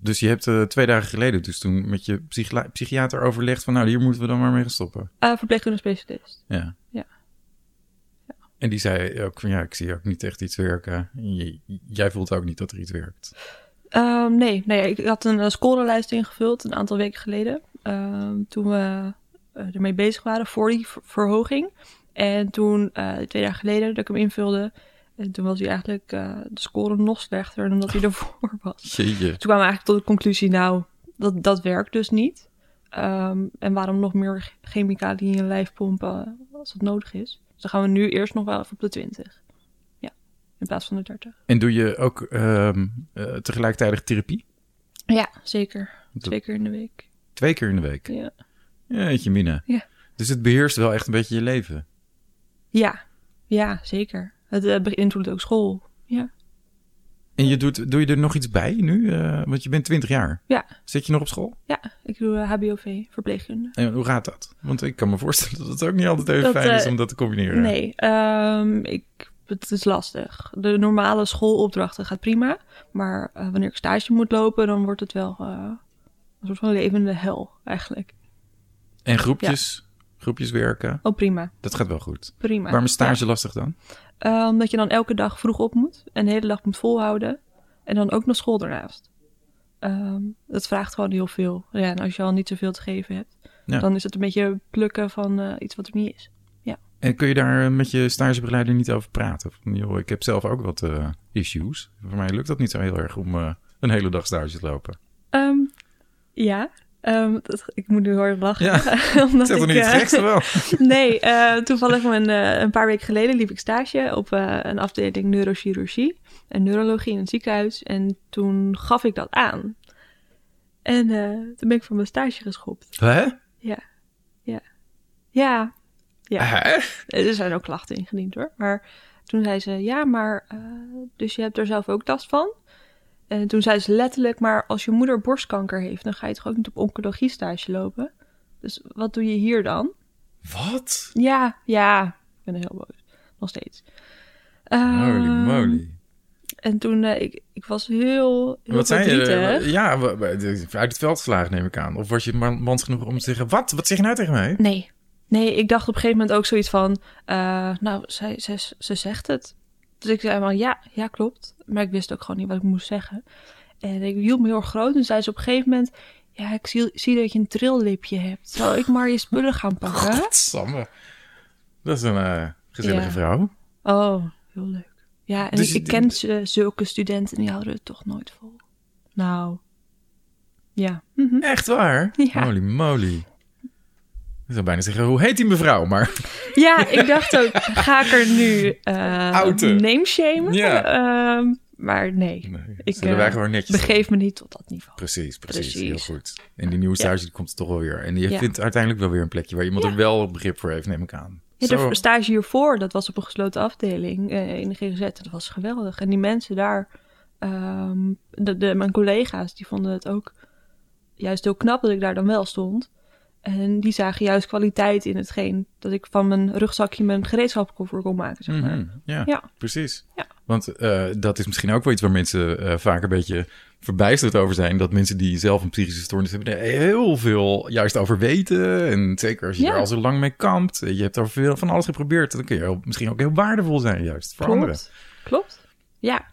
Dus je hebt uh, twee dagen geleden dus toen met je psychi psychiater overlegd van nou hier moeten we dan maar mee gaan stoppen. Uh, verpleegkundige specialist. Ja. Ja. ja. En die zei ook van ja, ik zie ook niet echt iets werken. J jij voelt ook niet dat er iets werkt. Um, nee, nee, ik had een, scorelijst ingevuld een aantal weken geleden. Um, toen we ermee bezig waren voor die ver verhoging. En toen, uh, twee jaar geleden, dat ik hem invulde. En toen was hij eigenlijk de score nog slechter dan dat hij ervoor was. Jeetje. Toen kwamen we eigenlijk tot de conclusie, nou, dat, dat werkt dus niet. Um, en waarom nog meer chemicaliën in je lijf pompen als het nodig is. Dus dan gaan we nu eerst nog wel even op de 20. Ja, in plaats van de 30. En doe je ook um, uh, tegelijkertijd therapie? Ja, zeker. Twee keer in de week. Twee keer in de week? Ja. Jeetje, Mina. Ja. Dus het beheerst wel echt een beetje je leven? Ja, ja, zeker. Het uh, beïnvloedt ook school. Ja. En je doet, doe je er nog iets bij nu? Uh, want je bent 20 jaar. Ja. Zit je nog op school? Ja, ik doe uh, HBOV, verpleegkunde. En hoe gaat dat? Want ik kan me voorstellen dat het ook niet altijd even dat, fijn is om dat te combineren. Nee, um, ik, het is lastig. De normale schoolopdrachten gaat prima. Maar wanneer ik stage moet lopen, dan wordt het wel een soort van levende hel eigenlijk. En groepjes? Ja. Groepjes werken? Oh, prima. Dat gaat wel goed. Prima. Waarom is stage ja. lastig dan? Uh, omdat je dan elke dag vroeg op moet en de hele dag moet volhouden. En dan ook nog school ernaast. Um, dat vraagt gewoon heel veel. Ja, en als je al niet zoveel te geven hebt, ja. dan is het een beetje plukken van uh, iets wat er niet is. Ja. En kun je daar met je stagebegeleider niet over praten? Van, joh, ik heb zelf ook wat uh, issues. Voor mij lukt dat niet zo heel erg om een hele dag stage te lopen. Um, ja, Um, dat, ik moet nu erg lachen. Ja, omdat er niet het gekste wel. nee, uh, toevallig een, uh, een paar weken geleden liep ik stage op uh, een afdeling neurochirurgie en neurologie in het ziekenhuis. En toen gaf ik dat aan. En toen ben ik van mijn stage geschopt. Hè? Ja. Ja. Ja. ja. Er zijn ook klachten ingediend hoor. Maar toen zei ze, ja, maar dus je hebt er zelf ook last van? En toen zei ze letterlijk, maar als je moeder borstkanker heeft, dan ga je toch ook niet op oncologie stage lopen? Dus wat doe je hier dan? Wat? Ja, ja. Ik ben heel boos. Nog steeds. Holy Um, moly. En toen, uh, ik, ik was heel, heel wat zei je? Ja, uit het veld geslagen neem ik aan. Of was je mans genoeg om te zeggen, wat? Wat zeg je nou tegen mij? Nee. Nee, ik dacht op een gegeven moment ook zoiets van, uh, nou, zij, zij, ze zegt het. Dus ik zei maar ja, ja, klopt. Maar ik wist ook gewoon niet wat ik moest zeggen. En ik hield me heel erg groot. En zei ze op een gegeven moment... Ja, ik zie, zie dat je een trillipje hebt. Zal ik maar je spullen gaan pakken? Godsamme. Dat is een uh, gezellige ja. vrouw. Oh, heel leuk. Ja, en dus ik, ik ken zulke studenten die houden het toch nooit vol. Nou, ja. Mm -hmm. Echt waar? Ja. Holy moly. Ik zou bijna zeggen, hoe heet die mevrouw? Maar Ja, ik dacht ook, ga ik er nu Outen. name shamen? Ja. Ehm, maar nee, nee, Ik, eh, begeef me niet tot dat niveau. Precies, precies, Precies. Heel goed. En die nieuwe stage die komt er toch wel weer. En je Ja. vindt uiteindelijk wel weer een plekje waar iemand er wel begrip voor heeft, neem ik aan. De stage hiervoor, dat was op een gesloten afdeling eh, in de GGZ. Dat was geweldig. En die mensen daar, ehm, de, de, mijn collega's, die vonden het ook juist heel knap dat ik daar dan wel stond. En die zagen juist kwaliteit in hetgeen dat ik van mijn rugzakje mijn gereedschapkoffer kon maken. Zeg maar. Mhm, ja, Ja. precies. Ja. Want eh, dat is misschien ook wel iets waar mensen eh, vaak een beetje verbijsterd over zijn. Dat mensen die zelf een psychische stoornis hebben, er heel veel juist over weten. En zeker als je Ja. er al zo lang mee kampt. Je hebt er veel van alles geprobeerd. Dan kun je heel- misschien ook heel waardevol zijn juist voor anderen. Klopt. Klopt. Ja.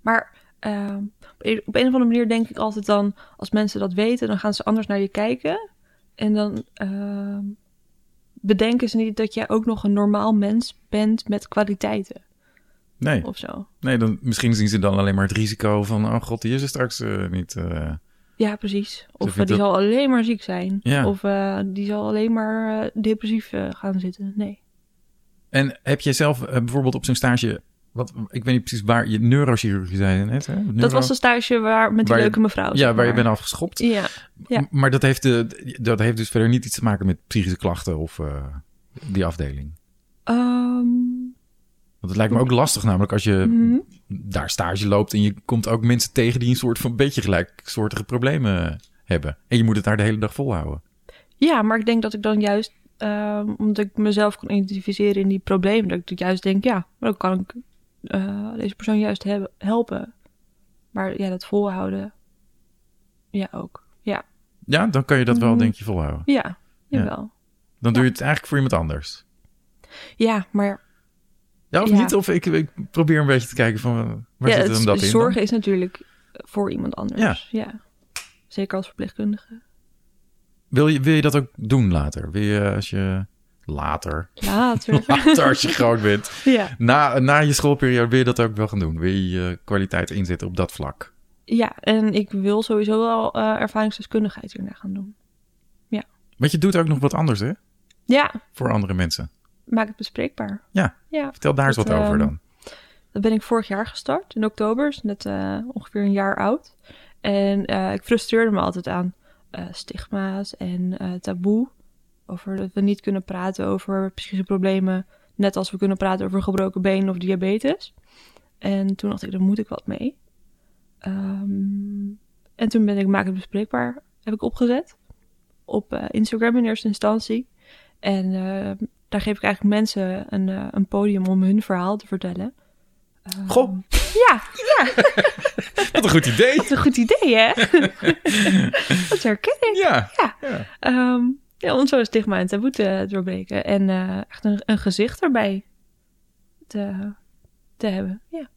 Maar ehm, op een of andere manier denk ik altijd dan, als mensen dat weten, dan gaan ze anders naar je kijken. En dan ehm, bedenken ze niet dat jij ook nog een normaal mens bent met kwaliteiten Nee, of zo. nee dan, misschien zien ze dan alleen maar het risico van... oh god, die is er straks eh, niet... eh. Ja, precies. Of die dat- zal alleen maar ziek zijn. Ja. Of eh, die zal alleen maar depressief gaan zitten. Nee. En heb jij zelf bijvoorbeeld op zo'n stage... Wat, ik weet niet precies waar je neurochirurgie zei net, hè? Dat was de stage waar, met die Waar leuke mevrouw. Ja, waar je bent afgeschopt. Ja. Maar dat heeft, de, dat heeft dus verder niet iets te maken met psychische klachten of eh, die afdeling. Ehm, Want het lijkt me ook lastig namelijk als je mhm. daar stage loopt... en je komt ook mensen tegen die een soort van beetje gelijksoortige problemen hebben. En je moet het daar de hele dag volhouden. Ja, maar ik denk dat ik dan juist, ehm, omdat ik mezelf kan identificeren in die problemen, dat ik juist denk, ja, maar dan kan ik eh, deze persoon juist hebben, helpen. Maar ja, dat volhouden, ja ook. Ja, Ja, dan kan je dat wel Mhm. denk je volhouden. ja, jawel. Dan doe je het eigenlijk voor iemand anders. Ja, maar Ja, of Ja. niet? Of ik, ik probeer een beetje te kijken van eh, waar ja, zit het, hem dat in zorgen dan? is natuurlijk voor iemand anders. Ja. Zeker als verpleegkundige. Wil je, wil je dat ook doen later? Wil je als je... Later. Later. Later als je groot bent. ja. Na, na je schoolperiode wil je dat ook wel gaan doen? Wil je je kwaliteit inzetten op dat vlak? ja, en ik wil sowieso wel eh, ervaringsdeskundigheid hierna gaan doen. Want je doet ook nog wat anders, hè? Ja, Voor andere mensen. maak het bespreekbaar. Ja. Ja, Vertel daar eens Dat, wat over ehm, dan. Dat ben ik vorig jaar gestart, in oktober. Is net eh, ongeveer een jaar oud. En eh, ik frustreerde me altijd aan stigma's en taboe. Over dat we niet kunnen praten over psychische problemen. Net als we kunnen praten over gebroken been of diabetes. En toen dacht ik, daar moet ik wat mee. Ehm, en toen ben ik Maak het Bespreekbaar heb ik opgezet. Op eh, Instagram in eerste instantie. En eh, daar geef ik eigenlijk mensen een, eh, een podium om hun verhaal te vertellen. Ehm, Goh. Ja, ja, Wat een goed idee. dat is een goed idee, hè? dat herken ik. Ja. Ja. ja. Ehm, ja, om zo'n stigma en taboe te doorbreken. En eh, echt een, een gezicht erbij te, te hebben. Ja.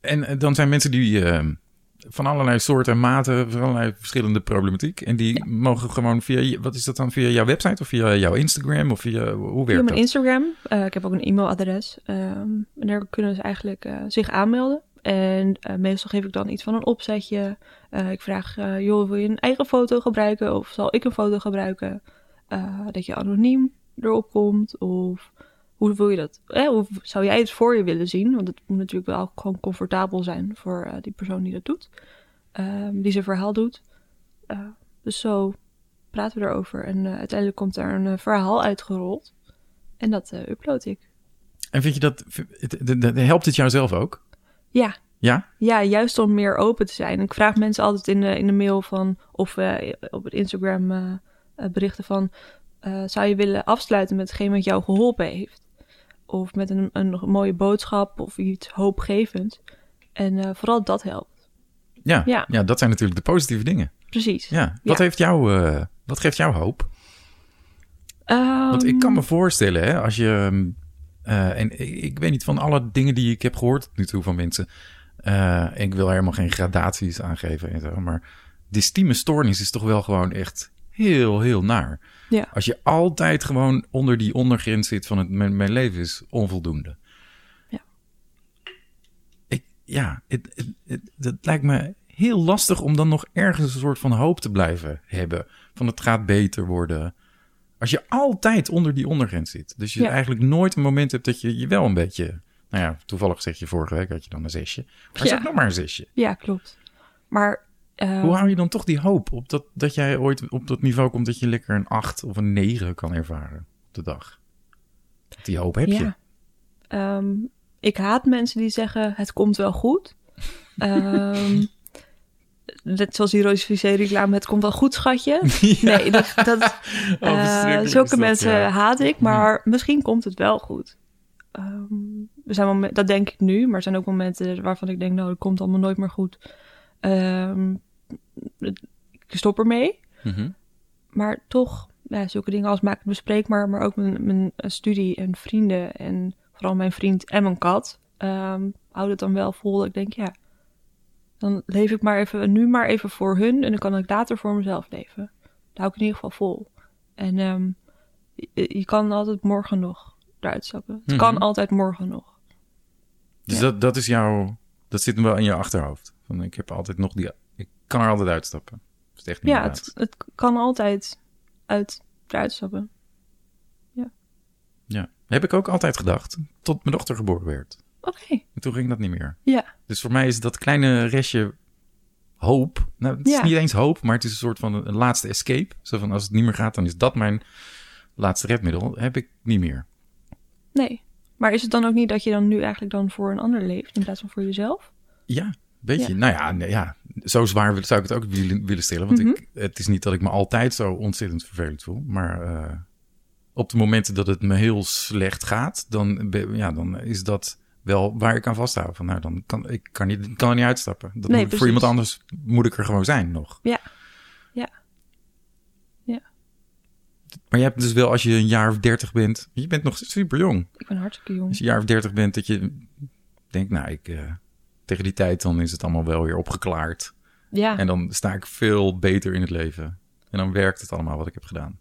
En eh, dan zijn mensen die eh, van allerlei soorten en maten, van allerlei verschillende problematiek. En die mogen gewoon via, je- wat is dat dan, via jouw website of via jouw Instagram? Of via, hoe Via werkt mijn dat? Instagram. ik heb ook een e-mailadres. ehm, en daar kunnen ze eigenlijk zich aanmelden. En meestal geef ik dan iets van een opzetje. Ik vraag, joh, wil je een eigen foto gebruiken? Of zal ik een foto gebruiken? Eh, dat je anoniem erop komt. Of hoe wil je dat? Eh, hoe zou jij het voor je willen zien? Want het moet natuurlijk wel gewoon comfortabel zijn voor eh, die persoon die dat doet. Ehm, die zijn verhaal doet. Eh, dus zo praten we erover. En uiteindelijk komt er een verhaal uitgerold. En dat upload ik. En vind je dat, helpt het jou zelf ook? Ja. Ja? Ja, juist om meer open te zijn. Ik vraag mensen altijd in de, in de mail van, of eh, op het Instagram berichten van, eh, zou je willen afsluiten met hetgeen wat jou geholpen heeft? Of met een, een mooie boodschap of iets hoopgevends. En eh, vooral dat helpt. Ja. Ja. ja, dat zijn natuurlijk de positieve dingen. Precies. Ja. Wat, Ja. Heeft jou, eh, wat geeft jou hoop? Want ik kan me voorstellen, hè, als je. ehm, eh, en ik, ik weet niet van alle dingen die ik heb gehoord tot nu toe van mensen. eh, ik wil helemaal geen gradaties aangeven en zo. Maar dystieme stoornis is toch wel gewoon echt heel, heel naar. Ja. Als je altijd gewoon onder die ondergrens zit van het, mijn, mijn leven is onvoldoende. Ja. Ik, ja, het, het, het, het lijkt me heel lastig om dan nog ergens een soort van hoop te blijven hebben. Van het gaat beter worden. Als je altijd onder die ondergrens zit. Dus je Ja. eigenlijk nooit een moment hebt dat je je wel een beetje... Nou ja, toevallig zeg je vorige week had je dan een zesje. Maar het is Ja. ook nog maar een zesje. Ja, klopt. Maar eh, Hoe hou je dan toch die hoop op dat, dat jij ooit op dat niveau komt dat je lekker een 8 of een 9 kan ervaren op de dag? Die hoop heb je. Ehm, ik haat mensen die zeggen het komt wel goed. Ehm, net zoals die Roos reclame, het komt wel goed, schatje. Nee, dat, dat, Oh, eh, zulke dat, mensen ja. haat ik, maar misschien komt het wel goed. Ehm, er zijn dat denk ik nu, maar er zijn ook momenten waarvan ik denk, nou, dat komt allemaal nooit meer goed. Ehm, het- ik stop ermee. Mhm. Maar toch, ja, zulke dingen als maak het bespreekbaar, maar ook mijn, mijn studie en vrienden en vooral mijn vriend en mijn kat, houd het dan wel vol. Ik denk, ja, dan leef ik maar even, nu maar even voor hun en dan kan ik later voor mezelf leven. Dat hou ik in ieder geval vol. En ehm, je, je kan altijd morgen nog eruit stappen. Het Mhm. kan altijd morgen nog. Dus Ja. dat, dat is jouw... Dat zit wel in je achterhoofd. Van, ik heb altijd nog die... Kan er altijd uitstappen. Dat is echt niet Ja, het, het kan altijd uit, eruit stappen. Ja. Heb ik ook altijd gedacht. Tot mijn dochter geboren werd. Oké, En toen ging dat niet meer. ja. Dus voor mij is dat kleine restje hoop. Nou, het is Ja. niet eens hoop, maar het is een soort van een, een laatste escape. Zo van als het niet meer gaat, dan is dat mijn laatste redmiddel. Heb ik niet meer. Nee. Maar is het dan ook niet dat je dan nu eigenlijk dan voor een ander leeft in plaats van voor jezelf? Ja, weet je. Ja. Nou ja, nee, ja, zo zwaar wil- zou ik het ook willen, stellen. Want Mhm. ik, het is niet dat ik me altijd zo ontzettend vervelend voel. Maar eh, op de momenten dat het me heel slecht gaat, dan, ja, dan is dat wel waar ik aan vasthoud. Van, nou, dan kan ik kan, niet, kan er niet uitstappen. Dat Nee, voor iemand anders moet ik er gewoon zijn nog. Ja. Ja. Ja. Maar je hebt dus wel als je een jaar of dertig bent, je bent nog super jong. Ik ben hartstikke jong. Als je een jaar of dertig bent, dat je denkt, nou, ik, eh, tegen die tijd dan is het allemaal wel weer opgeklaard. Ja. En dan sta ik veel beter in het leven. En dan werkt het allemaal wat ik heb gedaan.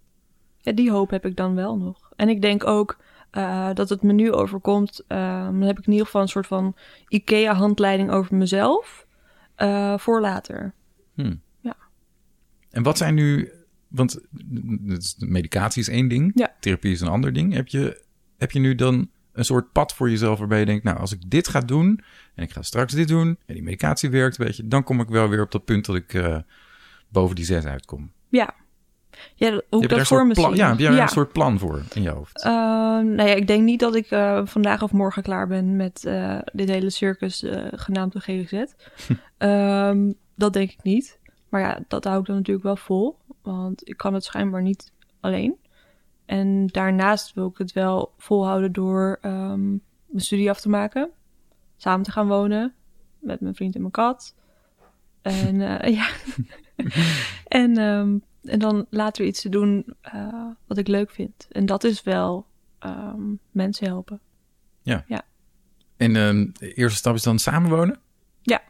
ja, die hoop heb ik dan wel nog. En ik denk ook eh, dat het me nu overkomt. eh, dan heb ik in ieder geval een soort van IKEA-handleiding over mezelf. eh, voor later. Hm. Ja. En wat zijn nu, want dus medicatie is één ding, Ja. therapie is een ander ding. Heb je, heb je nu dan een soort pad voor jezelf waarbij je denkt, nou, als ik dit ga doen en ik ga straks dit doen en die medicatie werkt, weet je, dan kom ik wel weer op dat punt dat ik eh, boven die zes uitkom. Ja. Ja, hoe ik dat een voor soort me plan, ja, heb daar een soort plan voor in je hoofd? Eh, nou ja, ik denk niet dat ik eh, vandaag of morgen klaar ben met eh, dit hele circus genaamd de GGZ. Ehm, dat denk ik niet. Maar ja, dat hou ik dan natuurlijk wel vol. Want ik kan het schijnbaar niet alleen. En daarnaast wil ik het wel volhouden door ehm, mijn studie af te maken. Samen te gaan wonen met mijn vriend en mijn kat. En eh, ja. en, ehm, en dan later iets te doen eh, wat ik leuk vind. En dat is wel ehm, mensen helpen. En ehm, de eerste stap is dan samenwonen? Ja.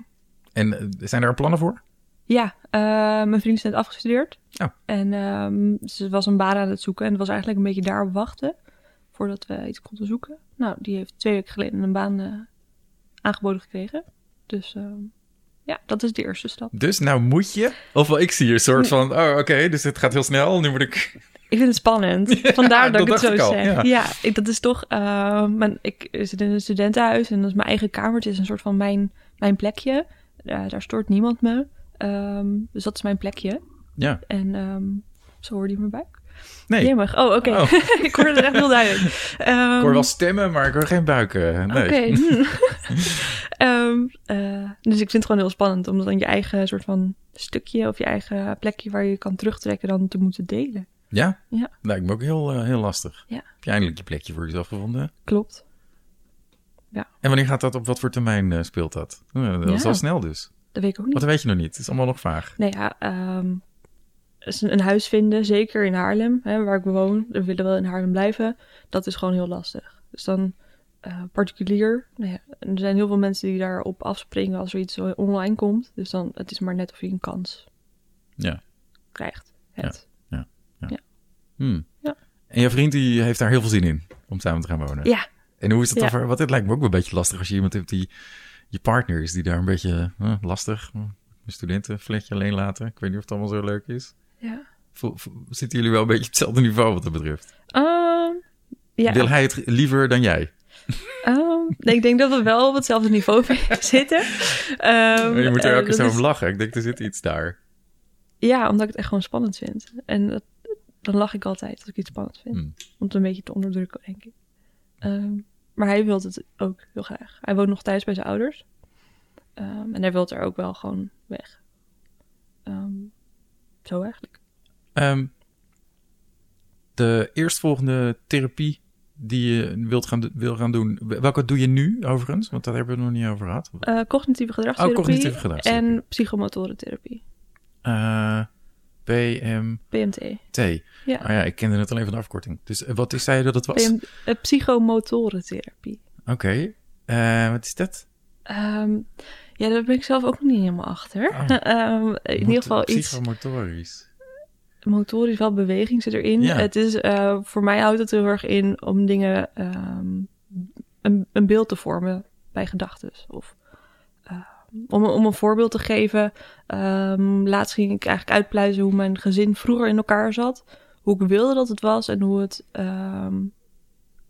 En eh, zijn daar plannen voor? Ja, eh, mijn vriend is net afgestudeerd. Oh. En ehm, ze was een baan aan het zoeken. En het was eigenlijk een beetje daarop wachten. Voordat we iets konden zoeken. Nou, die heeft twee weken geleden een baan eh, aangeboden gekregen. Dus ehm, ja, dat is de eerste stap. Dus nou moet je. Ofwel, ik zie een soort van. Oh, oké, dus het gaat heel snel. Nu moet ik. Ik vind het spannend. Vandaar dat, dat ik het zo ik al, zeg. ja. Ja, ik, dat is toch. mijn, ik zit in een studentenhuis en dat is mijn eigen kamer. Het is een soort van mijn, mijn plekje. Eh, daar stoort niemand me. Ehm, dus dat is mijn plekje. Ja, En ehm, zo hoorde je mijn buik. nee. Jemmig. Oh, oké. Oh. ik hoorde het echt heel duidelijk. Ik hoor wel stemmen, maar ik hoor geen buiken. Nee. Oké. hm. Ehm, eh, dus ik vind het gewoon heel spannend om dan je eigen soort van stukje of je eigen plekje waar je kan terugtrekken dan te moeten delen. Ja? Ja. Lijkt me ook heel, eh, heel lastig. Ja. Heb je eindelijk je plekje voor jezelf gevonden? Klopt. En wanneer gaat dat? Op wat voor termijn eh, speelt dat? Eh, dat is Ja. al snel dus. Dat weet ik ook niet. Wat weet je nog niet? Het is allemaal nog vaag. Nee, ja, is een, huis vinden, zeker in Haarlem, hè, waar ik woon. We willen wel in Haarlem blijven. Dat is gewoon heel lastig. Dus dan eh, particulier. Nou ja, er zijn heel veel mensen die daarop afspringen als er iets online komt. Dus dan, het is maar net of je een kans Ja. krijgt. Het. Hmm. Ja. En je vriend die heeft daar heel veel zin in om samen te gaan wonen. Ja, En hoe is dat Ja. dan voor... Want het lijkt me ook wel een beetje lastig als je iemand hebt die je partner is, die daar een beetje eh, lastig, hm, een studentenfletje alleen laten. Ik weet niet of het allemaal zo leuk is. ja. Vo- Zitten jullie wel een beetje op hetzelfde niveau wat dat betreft? Ehm, ja, Wil hij het liever dan jij? ehm, nee, ik denk dat we wel op hetzelfde niveau zitten. Ehm, je moet er elke keer zo om lachen. Ik denk, er zit iets daar. Ja, omdat ik het echt gewoon spannend vind. En dat, dan lach ik altijd als ik iets spannend vind. Hmm. Om het een beetje te onderdrukken, denk ik. Maar hij wil het ook heel graag. Hij woont nog thuis bij zijn ouders. Ehm, en hij wil er ook wel gewoon weg. Ehm, zo eigenlijk. Ehm, de eerstvolgende therapie die je wilt gaan, wil gaan doen, welke doe je nu overigens? Want daar hebben we het nog niet over gehad. Eh, cognitieve gedragstherapie Oh, cognitieve gedragstherapie. en psychomotorentherapie. PMT. PMT. Ja. Ah ja, ik kende het alleen van de afkorting. Dus eh, wat is, zei je dat het was? PM, eh, psychomotorentherapie. Oké. Eh, wat is dat? Ehm, ja, daar ben ik zelf ook nog niet helemaal achter. Oh. Ehm, in ieder geval iets Psychomotorisch. motorisch, wel beweging zit erin. Ja. Het is, voor mij houdt het heel erg in om dingen, ehm, een, een beeld te vormen bij gedachten. Of om, om een voorbeeld te geven. ehm, laatst ging ik eigenlijk uitpluizen hoe mijn gezin vroeger in elkaar zat. Hoe ik wilde dat het was en hoe het, ehm,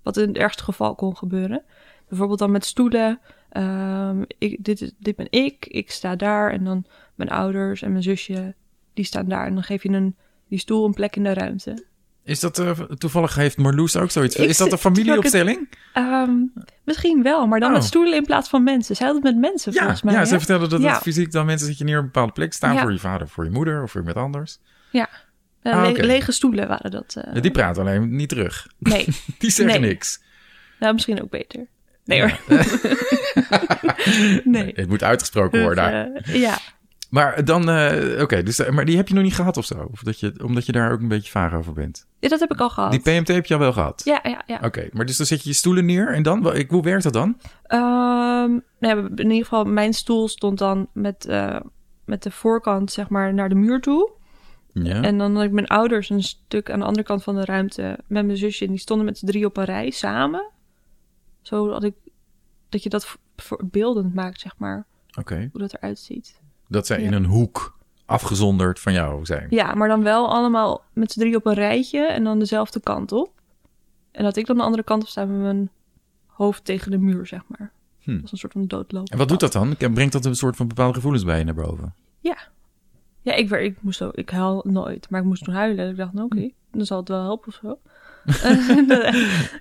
wat in het ergste geval kon gebeuren. Bijvoorbeeld dan met stoelen. Ehm, ik, dit, dit ben ik, ik sta daar. En dan mijn ouders en mijn zusje, die staan daar. En dan geef je een, die stoel een plek in de ruimte. Is dat eh, toevallig heeft Marloes ook zoiets? Ik is dat een familieopstelling? Ehm, misschien wel, maar dan Oh. met stoelen in plaats van mensen. Zij had het met mensen Ja, volgens mij. ja hè? ze vertellen dat Ja. het fysiek dan mensen zit je neer op een bepaalde plek staan Ja. voor je vader, voor je moeder of voor iemand anders. Ja, Ah, le- oké. lege stoelen waren dat. eh, Die praten alleen niet terug. Nee, Die zeggen Nee. niks. nou, misschien ook beter. Nee hoor. nee. Het moet uitgesproken worden. Dus, eh, ja, Maar dan, eh, oké, dus, eh, maar die heb je nog niet gehad of zo? Of dat je, omdat je daar ook een beetje vaag over bent? Ja, dat heb ik al gehad. Die PMT heb je al wel gehad? Ja, ja, ja. Oké, maar dus dan zet je je stoelen neer en dan? Hoe werkt dat dan? Ehm, nou ja, in ieder geval, mijn stoel stond dan met, eh, met de voorkant zeg maar naar de muur toe. Ja. En dan had ik mijn ouders een stuk aan de andere kant van de ruimte met mijn zusje. En die stonden met z'n drie op een rij samen. Zo dat ik dat je dat voor- beeldend maakt, zeg maar, Oké, hoe dat eruit ziet. Dat zij Ja. in een hoek afgezonderd van jou zijn. Ja, maar dan wel allemaal met z'n drie op een rijtje en dan dezelfde kant op. En dat ik dan de andere kant op sta met mijn hoofd tegen de muur, zeg maar. Hm. Dat is een soort van doodloop. En wat doet dat dan? Brengt dat een soort van bepaalde gevoelens bij je naar boven? Ja, ik, werd- ik moest ook, ik huil nooit, maar ik moest toen huilen. Ik dacht, nou, oké, dan zal het wel helpen of zo.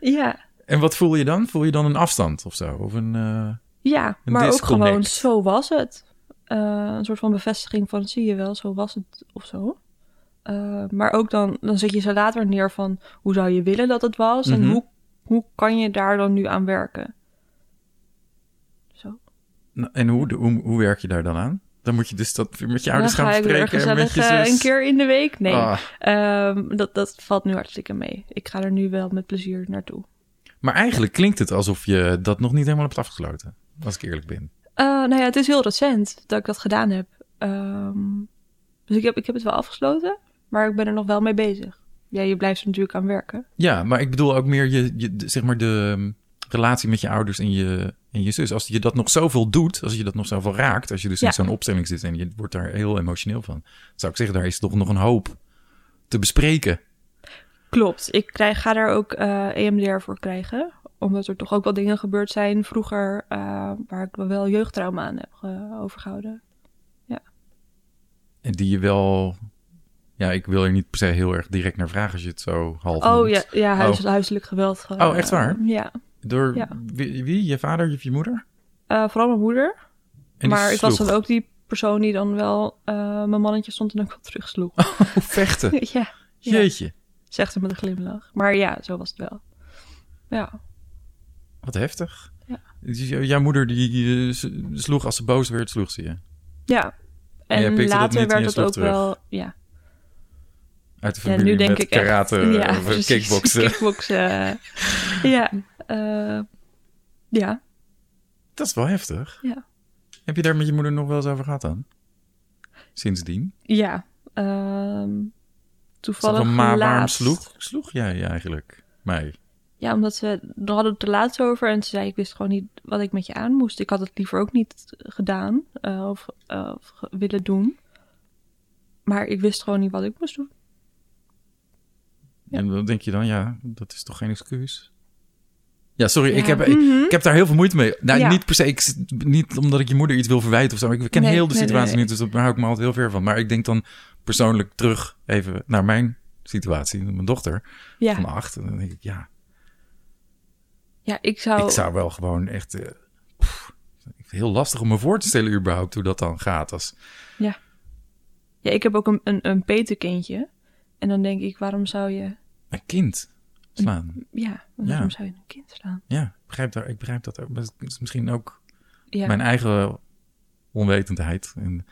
ja, En wat voel je dan? Voel je dan een afstand of zo? Of een, eh, ja Een maar ook gewoon, zo was het. Eh, een soort van bevestiging van, zie je wel, zo was het of zo. Eh, maar ook dan, dan zet je ze later neer van, hoe zou je willen dat het was? Mhm. En hoe, hoe kan je daar dan nu aan werken? Zo. nou, en hoe, hoe, hoe werk je daar dan aan? Dan moet je dus dat met je ouders gaan bespreken en met je eh, zus. een keer in de week. Nee, Ah. Ehm, dat, dat valt nu hartstikke mee. Ik ga er nu wel met plezier naartoe. Maar eigenlijk klinkt het alsof je dat nog niet helemaal hebt afgesloten. Als ik eerlijk ben. Eh, nou ja, het is heel recent dat ik dat gedaan heb. Ehm, dus ik heb, ik heb het wel afgesloten, maar ik ben er nog wel mee bezig. Ja, je blijft er natuurlijk aan werken. Ja, maar ik bedoel ook meer je, je de- zeg maar de um, relatie met je ouders en je, en je zus. Als je dat nog zoveel doet, als je dat nog zoveel raakt, als je dus Ja. in zo'n opstelling zit en je wordt daar heel emotioneel van, zou ik zeggen, daar is toch nog een hoop te bespreken. Klopt. Ik krijg, ga daar ook eh, EMDR voor krijgen. Omdat er toch ook wel dingen gebeurd zijn vroeger... eh, waar ik wel jeugdtrauma aan heb ge- overgehouden. En die je wel, ja, ik wil er niet per se heel erg direct naar vragen als je het zo half Oh noemt. ja, ja huis, Oh. huiselijk geweld. eh, Oh, echt waar? ja. Door Ja. wie, wie? Je vader of je moeder? Eh, vooral mijn moeder. Maar ik was sloeg. dan ook die persoon die dan wel mijn mannetje stond en ook wel terugsloeg. Hoe vechten? ja, ja, Jeetje, zegt ze met een glimlach. Maar ja, zo was het wel. Ja, wat heftig. Ja. Dus jou- Jouw moeder die eh, sloeg als ze boos werd, sloeg ze je. ja. En dat later werd het sloeg ook terug. wel, ja. Uit de ja familie nu denk met ik echt- karate ja, of precies. kickboksen. Kickboksen. ja, eh, ja, Dat is wel heftig. Ja. Heb je daar met je moeder nog wel eens over gehad dan? Sindsdien? ja. Ehm toevallig van, maar waarom sloeg, sloeg jij eigenlijk mij? Ja, omdat ze, we hadden het er laatst over en ze zei, ik wist gewoon niet wat ik met je aan moest. Ik had het liever ook niet gedaan eh, of, eh, of willen doen. Maar ik wist gewoon niet wat ik moest doen. En dan denk je dan, ja, dat is toch geen excuus? Ja, sorry, Ja, ik, heb, mhm. ik heb daar heel veel moeite mee. Nou, Ja. niet per se, ik, niet omdat ik je moeder iets wil verwijten of zo. Ik ken Nee, heel de situatie nee, nee. niet, dus daar hou ik me altijd heel ver van. Maar ik denk dan persoonlijk terug even naar mijn situatie, mijn dochter Ja, van acht. En dan denk ik, ja, ja ik zou... ik zou wel gewoon echt... eh, pff, heel lastig om me voor te stellen überhaupt hoe dat dan gaat. Als, Ja, ik heb ook een, een, een petekindje. En dan denk ik, waarom zou je... een kind slaan. Ja, waarom zou je een kind slaan? Ja, ik begrijp, daar, ik begrijp dat ook. Is misschien ook Ja, mijn eigen onwetendheid. En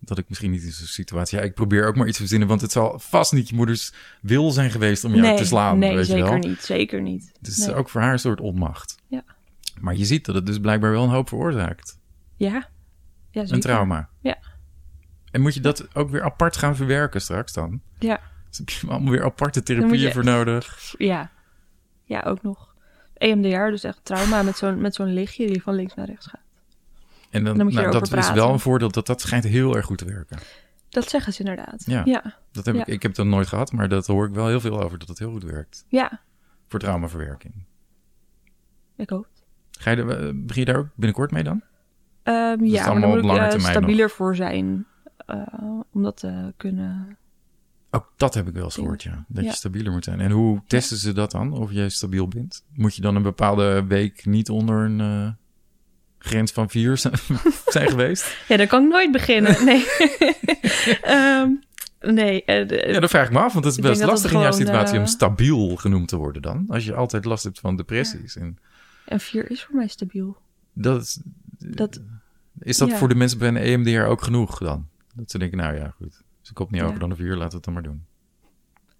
dat ik misschien niet in zo'n situatie... Ja, ik probeer ook maar iets te verzinnen. Want het zal vast niet je moeders wil zijn geweest om jou nee, te slaan. Nee, weet zeker je wel. niet. Zeker niet. Is Nee. ook voor haar een soort onmacht. Ja. Maar je ziet dat het dus blijkbaar wel een hoop veroorzaakt. Ja, ja zeker. Een trauma. Ja. En moet je dat ook weer apart gaan verwerken straks dan? Ja, Dus heb je allemaal weer aparte therapieën je- voor nodig. ja. Ja, ook nog. EMDR, dus echt trauma met zo'n, met zo'n lichtje die van links naar rechts gaat. En dan, Dan moet je nou, dat is wel een voordeel dat dat schijnt heel erg goed te werken. Dat zeggen ze inderdaad. Ja. Ja, Dat heb Ja. ik, ik heb dat nooit gehad, maar dat hoor ik wel heel veel over dat het heel goed werkt. ja. Voor traumaverwerking. ik hoop het. Ga je er, eh, begin je daar ook binnenkort mee dan? Ehm, ja, maar dan moet ik eh, stabieler voor zijn. eh, om dat te kunnen... Ook dat heb ik wel eens gehoord, ja. Dat Ja. je stabieler moet zijn. En hoe testen ze dat dan, of je stabiel bent? Moet je dan een bepaalde week niet onder een grens van vier zijn, geweest? Ja, dan kan ik nooit beginnen. Nee. Ehm, nee. eh, de- Ja, dat vraag ik me af, want het is best lastig in jouw situatie om eh, stabiel genoemd te worden dan. Als je altijd last hebt van depressies. En En vier is voor mij stabiel. dat is, Dat, is dat Ja. voor de mensen bij een EMDR ook genoeg dan? Dat ze denken, nou ja, goed. Ze komt niet Ja. over dan een vier, laten we het dan maar doen.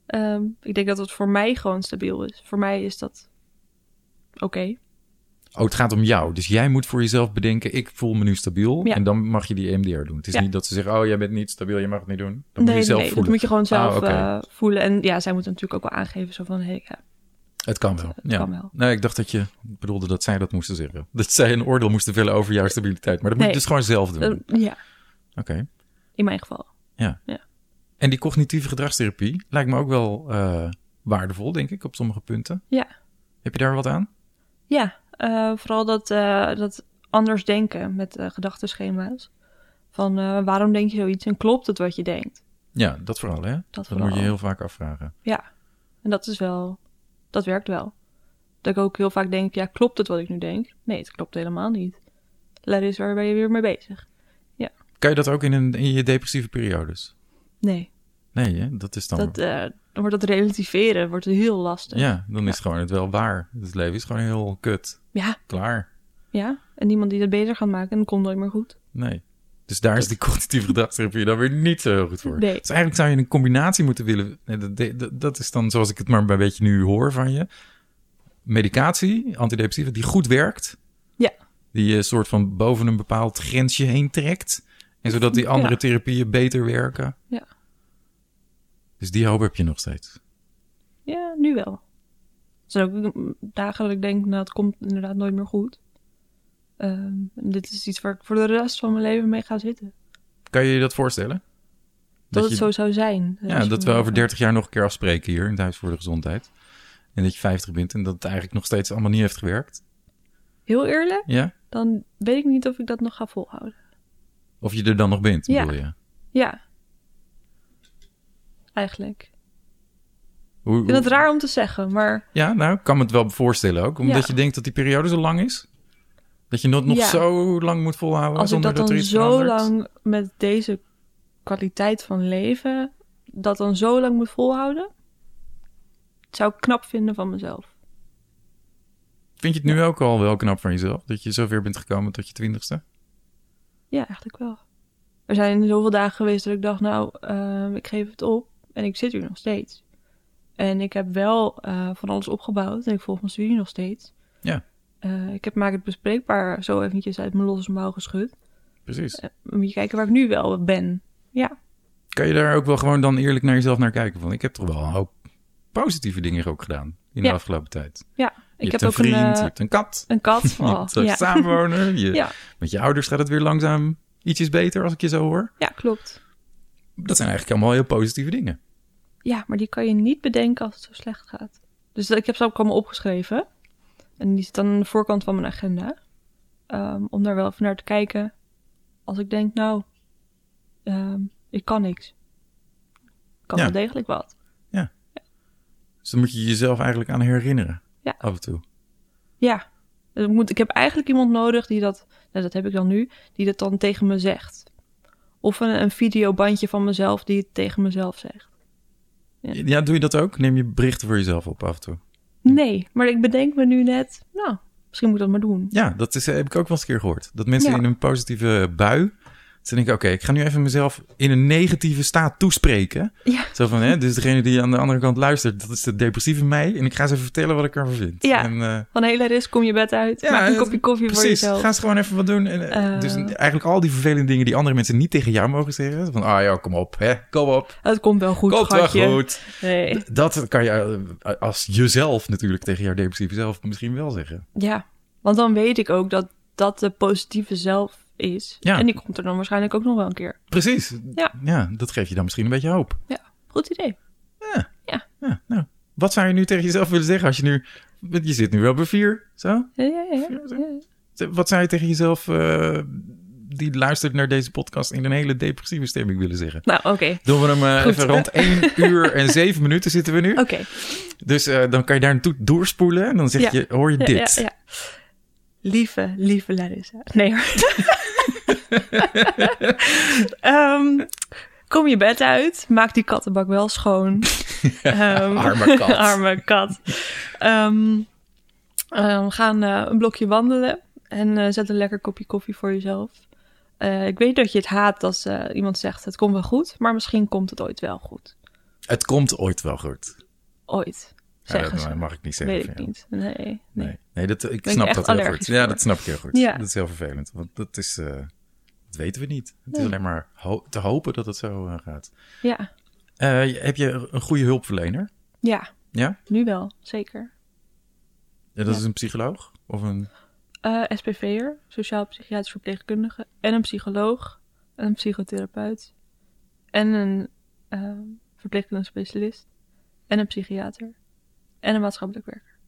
ehm, ik denk dat het voor mij gewoon stabiel is. Voor mij is dat oké. Oh, het gaat om jou. Dus jij moet voor jezelf bedenken, ik voel me nu stabiel. Ja. En dan mag je die EMDR doen. Het is Ja. niet dat ze zeggen, oh, jij bent niet stabiel, je mag het niet doen. Dan moet je zelf nee, dat voelen. moet je gewoon zelf Ah, oké. eh, voelen. En ja, zij moeten natuurlijk ook wel aangeven zo van... Hey, ja, Het kan wel. Het ja. kan wel. Nee, ik dacht dat je bedoelde dat zij dat moesten zeggen. Dat zij een oordeel moesten vellen over jouw stabiliteit. Maar dat moet je dus gewoon zelf doen. ja, Oké. in mijn geval. En die cognitieve gedragstherapie lijkt me ook wel eh, waardevol, denk ik, op sommige punten. Ja. Heb je daar wat aan? Ja, eh, vooral dat, eh, dat anders denken met eh gedachtenschema's. Van waarom denk je zoiets en klopt het wat je denkt? Ja, dat vooral, hè? Dat Dat vooral. moet je heel vaak afvragen. Ja, en dat is wel, dat werkt wel. Dat ik ook heel vaak denk, ja, klopt het wat ik nu denk? Nee, het klopt helemaal niet. Larissa, waar ben je weer mee bezig? Kan je dat ook in, een, in je depressieve periodes? Nee, Nee, hè? Dat is dan... dat, wordt dat relativeren wordt heel lastig. ja, dan is gewoon het wel waar. Het leven is gewoon heel kut. ja, Klaar. ja. En niemand die dat beter gaat maken en dat komt nooit meer goed. Nee. Dus daar is die cognitieve gedragstherapie dan weer niet zo heel goed voor. Nee. Dus eigenlijk zou je een combinatie moeten willen. nee, Dat, dat, dat is dan zoals ik het maar een beetje nu hoor van je. Medicatie, antidepressiva, die goed werkt. Ja. Die je soort van boven een bepaald grensje heen trekt. En zodat die andere Ja. therapieën beter werken. Ja. Dus die hoop heb je nog steeds. Ja, nu wel. Zijn ook ik denk, nou, het komt inderdaad nooit meer goed. Ehm, dit is iets waar ik voor de rest van mijn leven mee ga zitten. Kan je je dat voorstellen? Dat, het je- zo zou zijn. Ja, dat we over 30 jaar nog een keer afspreken hier in het Huis voor de Gezondheid. En dat je 50 bent en dat het eigenlijk nog steeds allemaal niet heeft gewerkt. Heel eerlijk, Ja? dan weet ik niet of ik dat nog ga volhouden. Of je er dan nog bent, Ja. bedoel je? Ja. Eigenlijk. Hoe, Ik vind het raar om te zeggen, maar Ja, nou, ik kan me het wel voorstellen ook. Omdat Ja. je denkt dat die periode zo lang is. Dat je nog Ja. zo lang moet volhouden als ik zonder dat dat, er dan iets zo verandert. lang met deze kwaliteit van leven, dat dan zo lang moet volhouden, zou ik knap vinden van mezelf. Vind je het nu ook al wel knap van jezelf? Dat je zover bent gekomen tot je twintigste? Ja, eigenlijk wel. Er zijn zoveel dagen geweest dat ik dacht, nou, ehm, ik geef het op en ik zit hier nog steeds. En ik heb wel eh, van alles opgebouwd en ik volg mijn studie nog steeds. Ja. Eh, ik heb maak het bespreekbaar zo eventjes uit mijn losse mouw geschud. Precies. Eh, moet je kijken waar ik nu wel ben. Ja, Kan je daar ook wel gewoon dan eerlijk naar jezelf naar kijken? Van, ik heb toch wel een hoop positieve dingen ook gedaan in de Ja. afgelopen tijd. ja. Je ik hebt heb een ook vriend, een, je hebt een kat, een kat. je Oh, hebt een ja. samenwoner. Je, Ja. Met je ouders gaat het weer langzaam ietsjes beter als ik je zo hoor. ja, klopt. Dat zijn eigenlijk allemaal heel positieve dingen. Ja, maar die kan je niet bedenken als het zo slecht gaat. Dus ik heb ze ook allemaal opgeschreven. En die zit dan aan de voorkant van mijn agenda. Ehm, om daar wel even naar te kijken. Als ik denk, nou, ehm, ik kan niks. Ik kan Ja. wel degelijk wat. Dus dan moet je jezelf eigenlijk aan herinneren. Ja. Af en toe. Ja, Dus ik, moet, ik heb eigenlijk iemand nodig die dat, nou, dat heb ik dan nu, die dat dan tegen me zegt. Of een, een videobandje van mezelf die het tegen mezelf zegt. Ja. Ja, doe je dat ook? Neem je berichten voor jezelf op af en toe? Nee, maar ik bedenk me nu net, nou, misschien moet ik dat maar doen. Ja, dat is, heb ik ook wel eens een keer gehoord. Dat mensen Ja. in een positieve bui... Ze denken, oké, ik ga nu even mezelf in een negatieve staat toespreken. Ja. Zo van, hè, dus degene die aan de andere kant luistert, dat is de depressieve mij. En ik ga ze even vertellen wat ik ervan vind. Ja. En, eh, Van hele risk, kom je bed uit, Ja, maak een kopje koffie voor Precies, jezelf. ga eens gewoon even wat doen. En, eh, Eh. dus eigenlijk al die vervelende dingen die andere mensen niet tegen jou mogen zeggen. Van, ah ja, kom op, hè, kom op. Het komt wel goed, Komt wel goed. Nee. Dat kan je als jezelf natuurlijk tegen jouw depressieve zelf misschien wel zeggen. Ja, want dan weet ik ook dat dat de positieve zelf is. Ja. En die komt er dan waarschijnlijk ook nog wel een keer. Precies. Ja. ja, dat geeft je dan misschien een beetje hoop. Goed idee. Ja, nou. Wat zou je nu tegen jezelf willen zeggen als je nu... Je zit nu wel bij vier, zo? Ja, ja, ja. ja. Wat zou je tegen jezelf eh, die luistert naar deze podcast in een hele depressieve stemming willen zeggen? Nou, oké. Doen we hem Goed. even rond 1 uur en 7 minuten zitten we nu. Oké. Dus eh, dan kan je daar naartoe doorspoelen en dan zeg Ja. je, hoor je Ja, dit? ja, ja. Lieve, lieve Larissa. Nee hoor. Ehm, kom je bed uit. Maak die kattenbak wel schoon. Ehm, arme kat. arme kat. We gaan eh, een blokje wandelen. En eh, zet een lekker kopje koffie voor jezelf. Eh, ik weet dat je het haat als iemand zegt het komt wel goed. Maar misschien komt het ooit wel goed. Het komt ooit wel goed. Ooit. Ja, dat ze. mag ik niet zeggen. Weet ik niet. Nee, nee. Nee, nee dat, ik Ben snap dat heel goed. Ja, dat snap ik heel goed. Ja. Dat is heel vervelend, want dat is... dat weten we niet. Het is alleen maar ho- te hopen dat het zo eh, gaat. Ja. Eh, heb je een goede hulpverlener? ja, Ja? nu wel. Zeker. ja dat Ja. is een psycholoog? Of een... Eh SPV'er, sociaal-psychiatrisch verpleegkundige. En een psycholoog. En een psychotherapeut. En een verpleegkundige specialist. En een psychiater. En een maatschappelijk werker.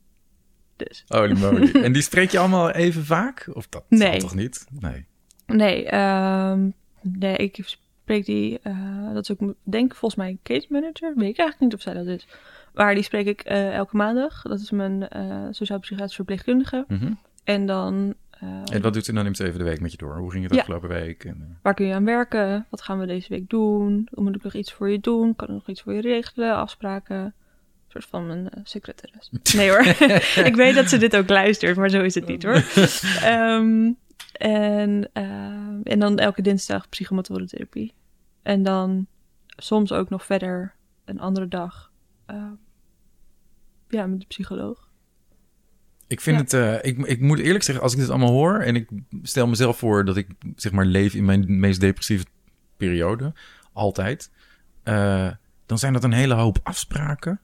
Dus. Holy moly. en die spreek je allemaal even vaak? Of dat Nee. toch niet? Nee. Nee, ehm, nee, ik spreek die, eh, dat is ook, denk ik volgens mij case manager. Weet ik eigenlijk niet of zij dat is. Maar die spreek ik eh, elke maandag. Dat is mijn eh sociaal-psychiatrisch verpleegkundige. Mhm. En dan, En wat doet ze dan neemt even de week met je door? Hoe ging het Ja. afgelopen week? En, waar kun je aan werken? Wat gaan we deze week doen? Moet ik nog iets voor je doen? Kan ik nog iets voor je regelen? Afspraken? Een soort van een eh, secretaris. Nee hoor. ik weet dat ze dit ook luistert, maar zo is het niet hoor. Ehm, en, ehm, en dan elke dinsdag psychomotorentherapie. En dan soms ook nog verder een andere dag. ehm, ja, met de psycholoog. Ik vind Ja. het, eh, ik, ik moet eerlijk zeggen, als ik dit allemaal hoor en ik stel mezelf voor dat ik zeg maar leef in mijn meest depressieve periode, altijd, eh, dan zijn dat een hele hoop afspraken,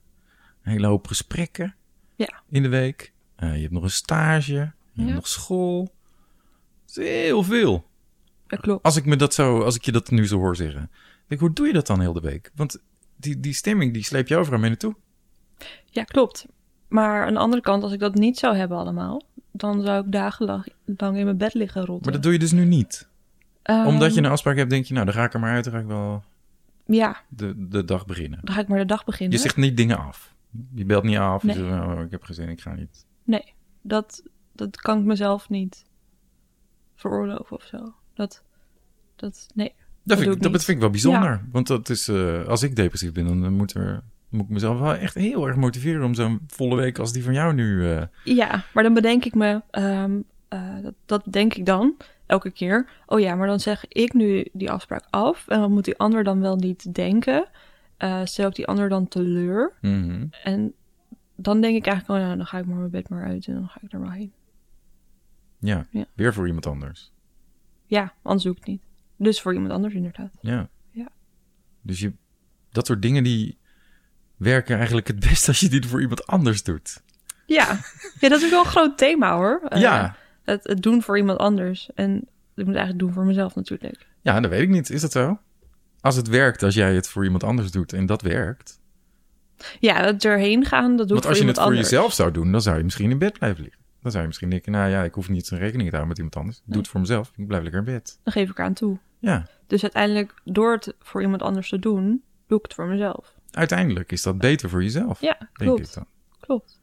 een hele hoop gesprekken Ja. in de week. Eh, je hebt nog een stage, je Ja. hebt nog school. Heel veel. Dat klopt. Als ik me dat zo, als ik je dat nu zo hoor zeggen, denk hoe doe je dat dan heel de week? Want die, die stemming die sleep je overal mee naartoe. Ja, klopt. Maar aan de andere kant, als ik dat niet zou hebben allemaal, dan zou ik dagenlang lang in mijn bed liggen rotten. Maar dat doe je dus nu niet. Omdat je een afspraak hebt, denk je, nou, dan ga ik er maar uit, dan ga ik wel Ja, de, de dag beginnen. dan ga ik maar de dag beginnen. Je zegt niet dingen af. Je belt niet af. Nee. Je zegt, oh, ik heb geen zin, ik ga niet. Nee, dat, dat kan ik mezelf niet veroorloven of zo. Dat, dat, nee. Dat, vind, ik dat vind ik wel bijzonder. Want dat is, eh, als ik depressief ben, dan moet, er, moet ik mezelf wel echt heel erg motiveren om zo'n volle week als die van jou nu. eh, Ja, maar dan bedenk ik me, ehm, eh, dat, dat denk ik dan elke keer. Oh ja, maar dan zeg ik nu die afspraak af. En wat moet die ander dan wel niet denken? Eh, stel ik die ander dan teleur? mhm. En dan denk ik eigenlijk, oh nou, dan ga ik maar mijn bed maar uit en dan ga ik er maar heen. Ja. Ja. weer voor iemand anders. Ja, anders doe ik het niet. Dus voor iemand anders inderdaad. Ja. Ja. Dus je, dat soort dingen die werken eigenlijk het best als je die voor iemand anders doet. Ja, ja dat is wel een groot thema hoor. Eh, ja. Het, het doen voor iemand anders. En ik moet het eigenlijk doen voor mezelf natuurlijk. ja, dat weet ik niet. Is dat zo? Als het werkt, als jij het voor iemand anders doet en dat werkt, Ja, het erheen gaan, dat doe Want ik als voor je het iemand voor anders. jezelf zou doen, dan zou je misschien in bed blijven liggen. Dan zou je misschien denken, nou ja, ik hoef niet zijn rekening te houden met iemand anders. Ik doe het voor mezelf. Ik blijf lekker in bed. Dan geef ik eraan toe. Ja, Dus uiteindelijk, door het voor iemand anders te doen, doe ik het voor mezelf. uiteindelijk is dat beter voor jezelf, Ja, denk klopt. ik dan. Klopt.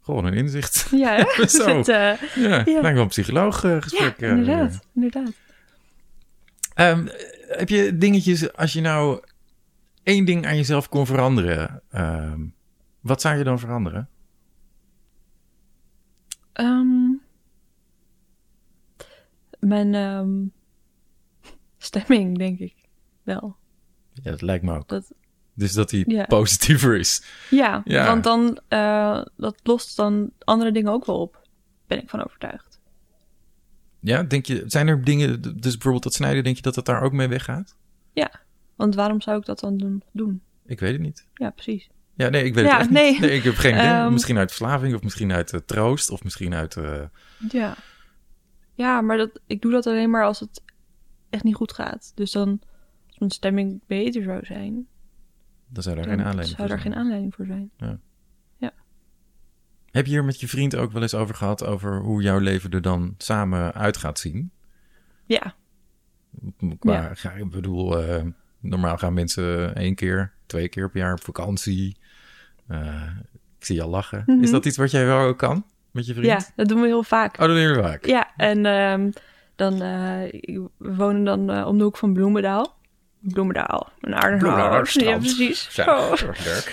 Gewoon een inzicht. Ja? Zo. Het, eh, Ja, Ja. lijkt wel een psycholoog eh, gesprek. ja, eh, inderdaad. inderdaad. Ehm, heb je dingetjes, als je nou één ding aan jezelf kon veranderen, ehm, wat zou je dan veranderen? Ehm, mijn ehm, stemming, denk ik. Wel. Ja, dat lijkt me ook. Dat, Dus dat hij positiever is. ja, Ja. want dan, eh, dat lost dan andere dingen ook wel op. Ben ik van overtuigd. Ja, denk je, zijn er dingen, dus bijvoorbeeld dat snijden, denk je dat het daar ook mee weggaat? Ja, want waarom zou ik dat dan doen? Ik weet het niet. Ja, precies. Ja, nee, ik weet Ja, het echt nee. niet. Nee, ik heb geen idee. Ehm. misschien uit verslaving, of misschien uit eh, troost, of misschien uit... eh, Ja. Ja, maar dat, ik doe dat alleen maar als het echt niet goed gaat. Dus dan, als mijn stemming beter zou zijn, dan zou daar geen aanleiding zou voor zijn. geen aanleiding voor zijn. Heb je hier met je vriend ook wel eens over gehad, over hoe jouw leven er dan samen uit gaat zien? Ja, Qua, Ja. ik bedoel, eh, normaal gaan mensen één keer, twee keer per jaar op vakantie. Eh, ik zie je al lachen. Mhm. Is dat iets wat jij wel ook kan met je vriend? ja, dat doen we heel vaak. Oh, dat doen jullie vaak. Ja, en ehm, dan, eh, we wonen dan eh, om de hoek van Bloemendaal. Bloemendaal, een aardig. Ja, precies. Zo, Oh.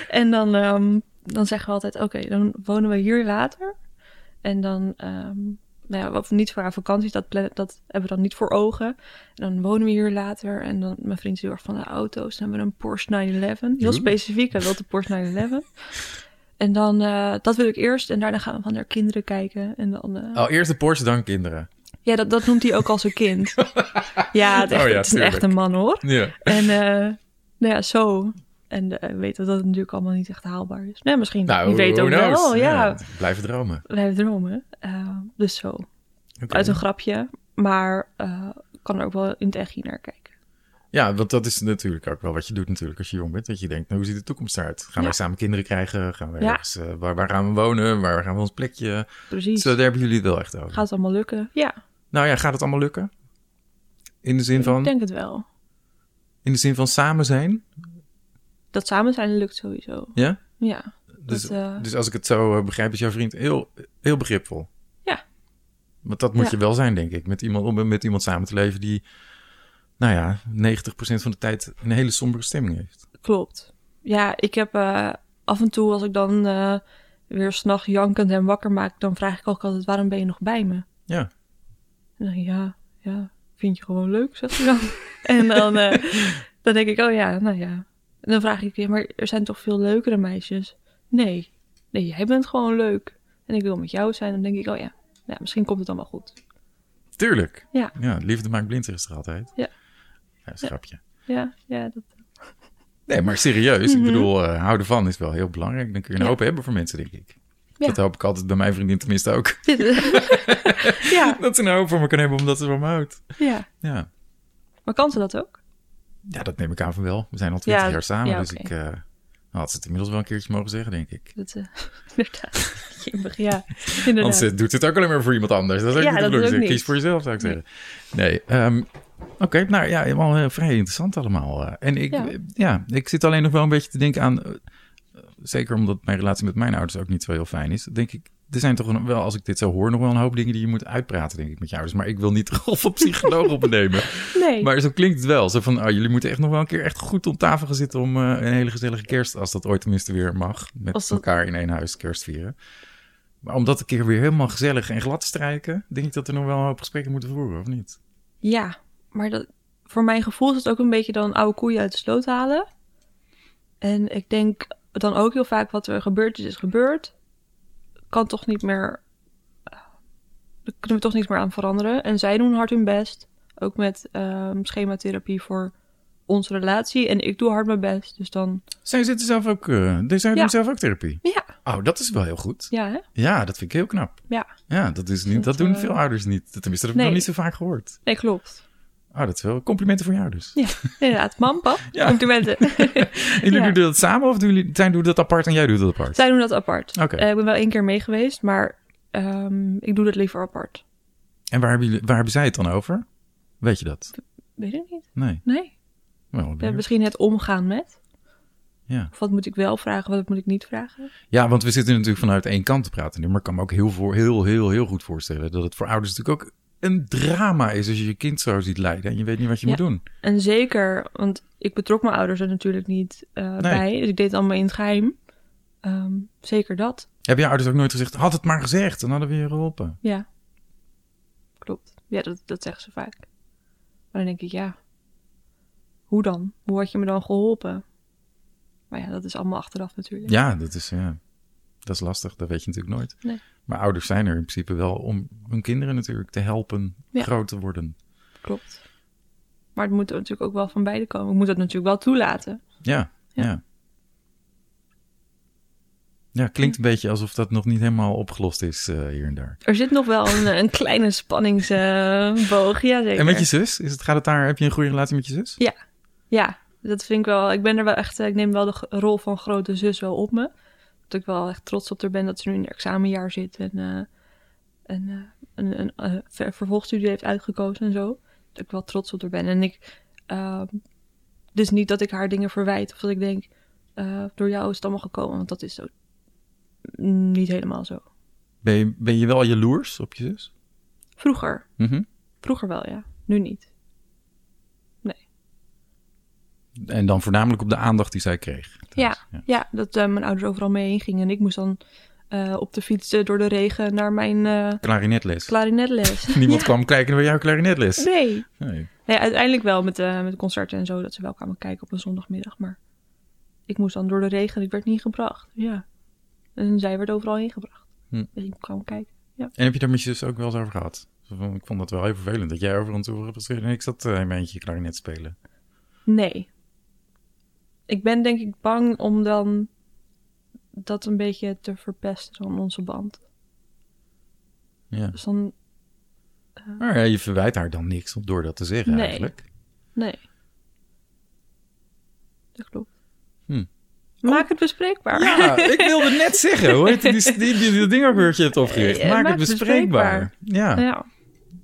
En dan, ehm, dan zeggen we altijd, oké, dan wonen we hier later. En dan, ehm, nou ja, wat niet voor haar vakanties, dat, dat hebben we dan niet voor ogen. En dan wonen we hier later. En dan, mijn vriend is heel erg van de auto's. Dan hebben we een Porsche 911. Heel specifiek, hij wil de Porsche 911. En dan, eh, dat wil ik eerst. En daarna gaan we van naar kinderen kijken. En dan, eh, Oh, eerst de Porsche, dan kinderen. ja, dat, dat noemt hij ook als een kind. ja, het, echt, Oh ja, het is een tuurlijk. echte man hoor. Ja. En eh, nou ja, zo. En eh, we weten dat het natuurlijk allemaal niet echt haalbaar is. Nee, misschien. Nou, Wie weet ook wel, ja. Blijven dromen. Blijven dromen. Eh, dus zo. Uit een grapje. Maar eh, kan er ook wel in het echt naar kijken. Ja, want dat is natuurlijk ook wel wat je doet natuurlijk als je jong bent. Dat je denkt, nou, hoe ziet de toekomst eruit? Gaan Ja. wij samen kinderen krijgen? Gaan wij Ja. ergens, waar, waar gaan we wonen? Waar gaan we ons plekje? Precies. Zo, daar hebben jullie het wel echt over. Gaat het allemaal lukken? Ja, Nou ja, gaat het allemaal lukken? In de zin van, ik denk het wel. in de zin van samen zijn? Dat samen zijn lukt sowieso. Ja? Ja. Dus, Dat, eh, dus als ik het zo eh, begrijp, is jouw vriend heel, heel begripvol. Ja. Want dat moet Ja. je wel zijn, denk ik. Met iemand, om met iemand samen te leven die, nou ja, 90% van de tijd een hele sombere stemming heeft. Klopt. Ja, ik heb eh, af en toe als ik dan eh, weer s'nachts jankend hem wakker maak, dan vraag ik ook altijd, waarom ben je nog bij me? Ja. Ik, ja, ja, vind je gewoon leuk, zegt hij dan. en dan, dan denk ik, oh ja, nou ja. En dan vraag ik, ja, maar er zijn toch veel leukere meisjes? Nee, nee, jij bent gewoon leuk. En ik wil met jou zijn, dan denk ik, oh ja, ja misschien komt het dan wel goed. Tuurlijk. Ja. Ja, liefde maakt blind, is er altijd. Ja. Ja, schrapje. Ja, ja, dat, Nee, maar serieus. Ik Mhm. bedoel, eh, houden van is wel heel belangrijk. Dan kun je een Ja. hoop hebben voor mensen, denk ik. Ja. Dat hoop ik altijd bij mijn vriendin tenminste ook. ja, Dat ze een hoop voor me kan hebben omdat ze van me houdt. ja. Ja. Maar kan ze dat ook? Ja, dat neem ik aan van wel. We zijn al twintig Ja, jaar samen, ja, dus ik eh, had ze het inmiddels wel een keertje mogen zeggen, denk ik. Dat, eh, inderdaad. Jimmig, ja, inderdaad. Want ze doet het ook alleen maar voor iemand anders. Dat is ook Ja, niet dat is ook Kies niet. voor jezelf, zou ik zeggen. Nee, ehm, oké. nou ja, helemaal eh, vrij interessant allemaal. eh. en ik, Ja. ik zit alleen nog wel een beetje te denken aan... eh, zeker omdat mijn relatie met mijn ouders ook niet zo heel fijn is... denk ik, er zijn toch wel, als ik dit zo hoor... nog wel een hoop dingen die je moet uitpraten, denk ik, met je ouders. Maar ik wil niet de rol van psycholoog opnemen. nee. Maar zo klinkt het wel. Zo van, oh, jullie moeten echt nog wel een keer echt goed om tafel gaan zitten... om eh, een hele gezellige kerst, als dat ooit tenminste weer mag... met dat- elkaar in één huis kerst vieren. Maar om dat een keer weer helemaal gezellig en glad te strijken... denk ik dat er nog wel een hoop gesprekken moeten voeren, of niet? Ja, maar dat, voor mijn gevoel is het ook een beetje dan oude koeien uit de sloot halen. En ik denk dan ook heel vaak wat er gebeurd is, is gebeurd. Kan toch niet meer... eh, Daar kunnen we toch niks meer aan veranderen. En zij doen hard hun best. Ook met ehm, schematherapie voor onze relatie. En ik doe hard mijn best. Dus dan... Zij zitten zelf ook... eh zij Ja. doen zelf ook therapie. Ja, Oh, dat is wel heel goed. ja hè? Ja, dat vind ik heel knap. Ja. Ja, dat, is niet, Dat, dat doen eh, veel ouders niet. Tenminste, dat heb ik nee. nog niet zo vaak gehoord. Nee, klopt. Oh, dat is wel complimenten voor jou dus. Ja, inderdaad. Mam, pap, Ja. complimenten. En jullie Ja. doen dat samen of doen jullie, zijn dat apart en jij doet dat apart? Zij doen dat apart. Oké. Eh, ik ben wel één keer mee geweest, maar ehm, ik doe dat liever apart. En waar hebben, jullie, waar hebben zij het dan over? Weet je dat? Weet ik niet. Nee. Nee. Wel, Ja, misschien het omgaan met. ja. Of wat moet ik wel vragen, wat moet ik niet vragen? ja, want we zitten natuurlijk vanuit één kant te praten nu. Maar ik kan me ook heel, voor, heel, heel, heel goed voorstellen dat het voor ouders natuurlijk ook een drama is als je je kind zo ziet lijden en je weet niet wat je Ja. moet doen. En zeker, want ik betrok mijn ouders er natuurlijk niet eh, bij. Dus ik deed het allemaal in het geheim. Ehm, zeker dat. Heb je ouders ook nooit gezegd, had het maar gezegd, dan hadden we je geholpen. Ja. Klopt. Ja, dat, dat zeggen ze vaak. Maar dan denk ik, ja. Hoe dan? Hoe had je me dan geholpen? Maar ja, dat is allemaal achteraf natuurlijk. Ja, dat is, ja, dat is lastig, dat weet je natuurlijk nooit. Nee. Maar ouders zijn er in principe wel om hun kinderen natuurlijk te helpen Ja. groot te worden. Klopt. Maar het moet er natuurlijk ook wel van beide komen. Ik moet dat natuurlijk wel toelaten. Ja, ja. Ja. ja. klinkt een beetje alsof dat nog niet helemaal opgelost is eh, hier en daar. Er zit nog wel een, een kleine spanningsboog. ja, zeker. En met je zus? Is het, gaat het daar, heb je een goede relatie met je zus? Ja, dat vind ik wel. Ik ben er wel echt. eh, Ik neem wel de rol van grote zus wel op me. Dat ik wel echt trots op haar ben dat ze nu in het examenjaar zit en, eh, en eh, een, een eh, ver- vervolgstudie heeft uitgekozen en zo. Dat ik wel trots op haar ben. En ik. ehm, dus niet dat ik haar dingen verwijt of dat ik denk. door jou is het allemaal gekomen, want dat is zo. Niet helemaal zo. Ben je, ben je wel jaloers op je zus? Vroeger. Mhm. Vroeger wel, ja. Nu niet. En dan voornamelijk op de aandacht die zij kreeg. Ja, ja. ja dat eh, mijn ouders overal mee heen gingen. En ik moest dan eh, op de fiets eh, door de regen naar mijn eh Klarinetles. klarinetles. Niemand Ja. kwam kijken naar jouw klarinetles. Nee. Nee. nee. Uiteindelijk wel met, met concerten en zo, dat ze wel kwamen kijken op een zondagmiddag. Maar ik moest dan door de regen en ik werd niet gebracht. Ja. En zij werd overal heen gebracht. Hm. Dus ik kwam kijken. En heb je daar met je zus ook wel eens over gehad? Ik vond dat wel heel vervelend dat jij over en toe hebt gezegd... nee, ik zat in mijn eentje klarinet spelen. Nee. Ik ben denk ik bang om dan dat een beetje te verpesten van onze band. Ja. Dus dan, Maar ja, je verwijt haar dan niks door dat te zeggen Nee. eigenlijk. nee. Dat klopt. Hm. Maak het bespreekbaar. Ja, ik wilde net zeggen. Hoe heet die, die, die, die ding ook weer dat je hebt opgericht? Eh, Maak, maak het het bespreekbaar. Ja, ja.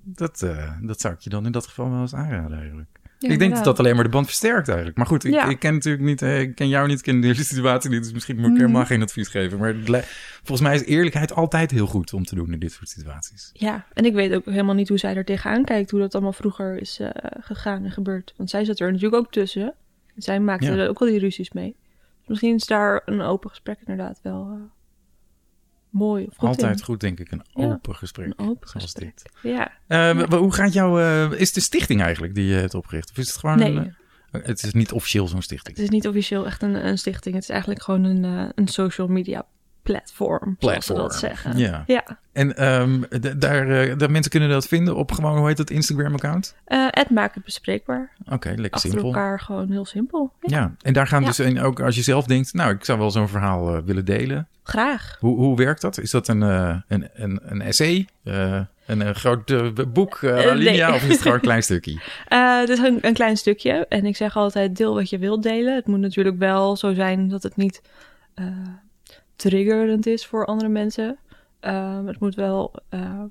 dat, eh, dat zou ik je dan in dat geval wel eens aanraden eigenlijk. Ik denk dat inderdaad. dat alleen maar de band versterkt eigenlijk. Maar goed, ik, ik ken natuurlijk niet, eh, ik ken jou niet, ik ken deze situatie niet, dus misschien moet ik Mhm. helemaal geen advies geven. Maar volgens mij is eerlijkheid altijd heel goed om te doen in dit soort situaties. Ja, en ik weet ook helemaal niet hoe zij er tegenaan kijkt, hoe dat allemaal vroeger is eh, gegaan en gebeurd. Want zij zat er natuurlijk ook tussen. En zij maakte er ook wel die ruzies mee. Misschien is daar een open gesprek inderdaad wel eh, mooi of goed altijd in. goed, denk ik, een Ja, open gesprek. Een open zoals gesprek. dit. Ja, Eh, Hoe gaat jouw, eh, is het een stichting eigenlijk die je hebt opgericht? Of is het gewoon nee, een, eh, het is niet officieel zo'n stichting. het is niet officieel echt een, een stichting. Het is eigenlijk gewoon een, een social media platform, zoals ze dat Platform. zeggen. Ja. Ja, En ehm, daar, eh, de mensen kunnen dat vinden op gewoon, hoe heet dat, Instagram-account? Het maakt het bespreekbaar. Oké, lekker Achter simpel. elkaar gewoon heel simpel. Ja, Ja, en daar gaan Ja. dus, en ook als je zelf denkt, nou, ik zou wel zo'n verhaal eh, willen delen. Graag. Hoe, hoe werkt dat? Is dat een, eh, een, een, een essay? Een, een groot boek, alinea? nee. Of is het gewoon een klein stukje? Het is een, een klein stukje. En ik zeg altijd, deel wat je wilt delen. Het moet natuurlijk wel zo zijn dat het niet triggerend is voor andere mensen. Ehm, het moet wel... ehm,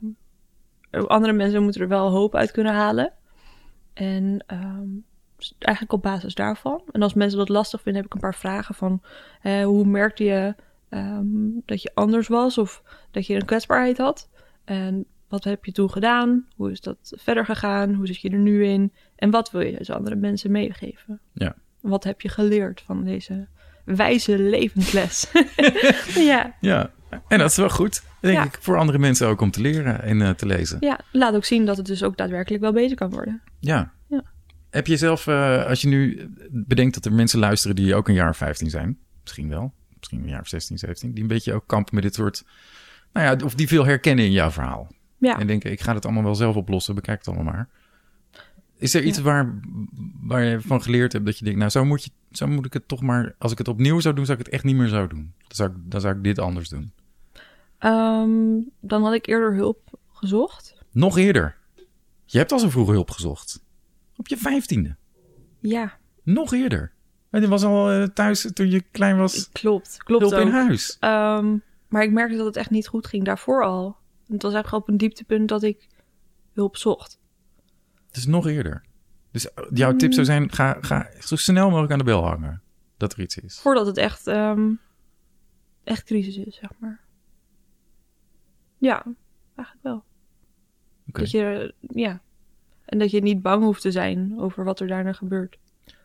andere mensen moeten er wel hoop uit kunnen halen. En ehm, eigenlijk op basis daarvan. En als mensen dat lastig vinden, heb ik een paar vragen van... eh, hoe merkte je dat je anders was? Of dat je een kwetsbaarheid had? En wat heb je toen gedaan? Hoe is dat verder gegaan? Hoe zit je er nu in? En wat wil je dus andere mensen meegeven? Ja. Wat heb je geleerd van deze wijze levensles? ja, Ja, en dat is wel goed, denk Ja. ik, voor andere mensen ook om te leren en eh, te lezen. ja, laat ook zien dat het dus ook daadwerkelijk wel beter kan worden. Ja. Ja. Heb je zelf, eh, als je nu bedenkt dat er mensen luisteren die ook een jaar of 15 zijn, misschien wel, misschien een jaar of 16, 17, die een beetje ook kampen met dit soort, nou ja, of die veel herkennen in jouw verhaal. Ja, En denken, ik ga het allemaal wel zelf oplossen, bekijk het allemaal maar. Is er iets Ja. waar, waar je van geleerd hebt dat je denkt, nou zo moet, je, zo moet ik het toch maar, als ik het opnieuw zou doen, zou ik het echt niet meer zo doen. Dan zou ik, dan zou ik dit anders doen. Ehm, dan had ik eerder hulp gezocht. Nog eerder. Je hebt al zo vroeg hulp gezocht. Op je vijftiende. Ja, Nog eerder. En je was al eh, thuis toen je klein was. klopt. Klopt Hulp in huis. Ehm, maar ik merkte dat het echt niet goed ging daarvoor al. Het was eigenlijk op een dieptepunt dat ik hulp zocht. Dus nog eerder. Dus eh, jouw tip Mm. zou zijn, ga, ga zo snel mogelijk aan de bel hangen. Dat er iets is. Voordat het echt, ehm, echt crisis is, zeg maar. Ja, eigenlijk wel. Dat je, ja. En dat je niet bang hoeft te zijn over wat er daarna gebeurt.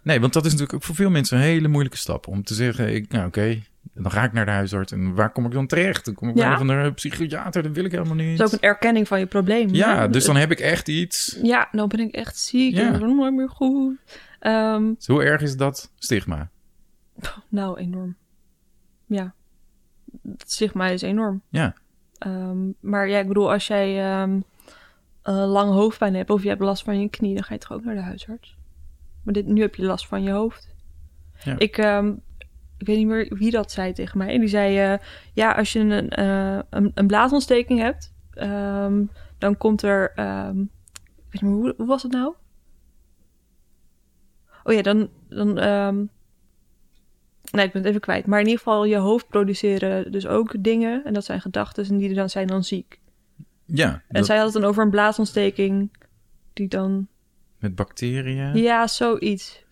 Nee, want dat is natuurlijk ook voor veel mensen een hele moeilijke stap. Om te zeggen, ik, nou oké, dan ga ik naar de huisarts. En waar kom ik dan terecht? Dan kom ik Ja. bij een van de psychiater, dat wil ik helemaal niet. Het is ook een erkenning van je probleem. ja, hè? dus dan heb ik echt iets. Ja, dan ben ik echt ziek. Ja. En dan nooit meer goed. Ehm, Dus hoe erg is dat stigma? nou, enorm. Ja. Het stigma is enorm. Ja, Ehm, maar ja, ik bedoel, als jij ehm eh, lang hoofdpijn hebt of je hebt last van je knie, dan ga je toch ook naar de huisarts. Maar dit, nu heb je last van je hoofd. Ja. Ik, ik weet niet meer wie dat zei tegen mij. Die zei, eh, ja, als je een, eh, een, een blaasontsteking hebt, ehm, dan komt er... ehm, ik weet niet meer, hoe, hoe was het nou? Oh ja, dan... dan ehm, nee, ik ben het even kwijt. Maar in ieder geval, je hoofd produceren dus ook dingen. En dat zijn gedachten en die dan zijn dan ziek. ja En dat- zij had het dan over een blaasontsteking die dan... met bacteriën. Ja, zoiets.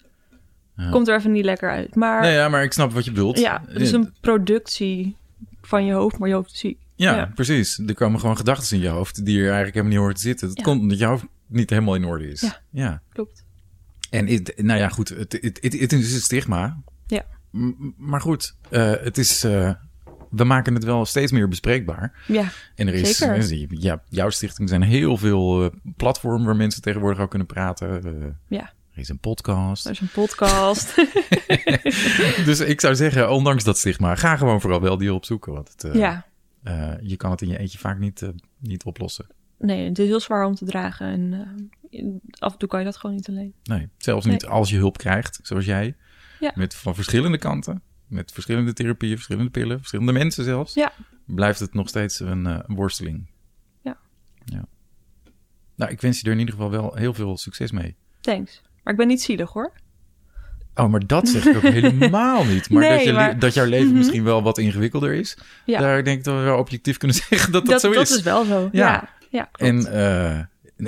Ja. Komt er even niet lekker uit. Maar Nee, ja, maar ik snap wat je bedoelt. ja, het is een productie van je hoofd, maar je hoofd is ziek. Ja, Ja. precies. Er komen gewoon gedachten in je hoofd die er eigenlijk helemaal niet hoort te zitten. Dat Ja. komt omdat je hoofd niet helemaal in orde is. Ja. ja. Klopt. En nou ja, goed, het, het, het, het is een stigma. Ja. M- maar goed, eh, het is, eh, we maken het wel steeds meer bespreekbaar. Ja, En er is, Zeker. eh, ja, jouw stichting, zijn heel veel platformen waar mensen tegenwoordig ook kunnen praten. Ja. Is een podcast. Er is een podcast. dus ik zou zeggen, ondanks dat stigma, ga gewoon vooral wel die hulp zoeken. Want het, eh, ja. eh, je kan het in je eentje vaak niet, eh, niet oplossen. Nee, het is heel zwaar om te dragen. En af en toe kan je dat gewoon niet alleen. Nee, zelfs Nee. niet als je hulp krijgt, zoals jij. Ja. Met van verschillende kanten. Met verschillende therapieën, verschillende pillen, verschillende mensen zelfs. Ja. Blijft het nog steeds een, een worsteling. Ja. ja. Nou, ik wens je er in ieder geval wel heel veel succes mee. Thanks. Maar ik ben niet zielig hoor. Oh, maar dat zeg ik ook helemaal niet. Maar, Nee, dat, je, maar- dat jouw leven Mhm. misschien wel wat ingewikkelder is. Ja. Daar denk ik dat we wel objectief kunnen zeggen dat dat, dat, zo dat is. is wel zo. Ja. Ja, ja, klopt. En eh,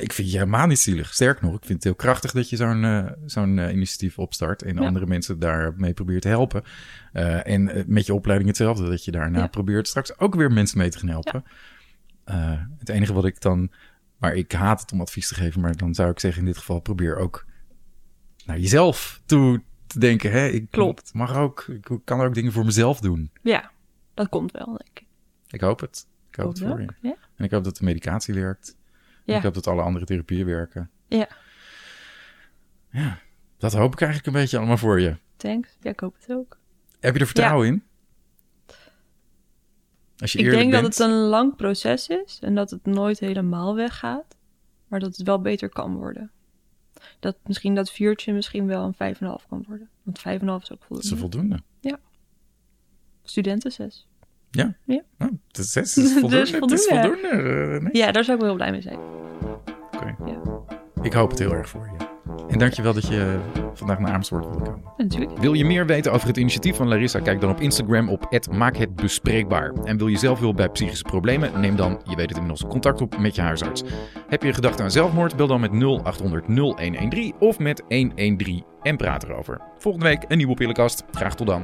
ik vind je helemaal niet zielig. Sterk nog, ik vind het heel krachtig dat je zo'n eh, zo'n eh, initiatief opstart en Ja. andere mensen daarmee probeert te helpen. En met je opleiding hetzelfde, dat je daarna probeert straks ook weer mensen mee te gaan helpen. Het enige wat ik dan, maar ik haat het om advies te geven, maar dan zou ik zeggen in dit geval probeer ook naar jezelf toe te denken. Hè? Ik Klopt. mag ook, ik kan ook dingen voor mezelf doen. Ja, dat komt wel, denk ik. Ik hoop het. Ik hoop het voor je Ja. En ik hoop dat de medicatie werkt. En Ja. Ik hoop dat alle andere therapieën werken. ja, Ja, dat hoop ik eigenlijk een beetje allemaal voor je. thanks. Ja, ik hoop het ook. Heb je er vertrouwen in? Als je Ik denk dat het een lang proces is en dat het nooit helemaal weggaat, maar dat het wel beter kan worden. Dat misschien dat viertje misschien wel een 5,5 kan worden. Want 5,5 is ook Dat is voldoende. voldoende. Studenten 6. Ja. Ja. Nou, het is, voldoende. Dus Het is voldoende. voldoende. eh, nee. Ja, daar zou ik wel heel blij mee zijn. Oké. Ja. Ik hoop het heel erg voor je. En dankjewel dat je vandaag naar Amersfoort wilde komen. En natuurlijk. Wil je meer weten over het initiatief van Larissa? Kijk dan op Instagram op @maakhetbespreekbaar. En wil je zelf hulp bij psychische problemen? Neem dan, je weet het inmiddels, contact op met je huisarts. Heb je gedachten aan zelfmoord? Bel dan met 0800 0113 of met 113 en praat erover. Volgende week een nieuwe pillenkast. Graag tot dan.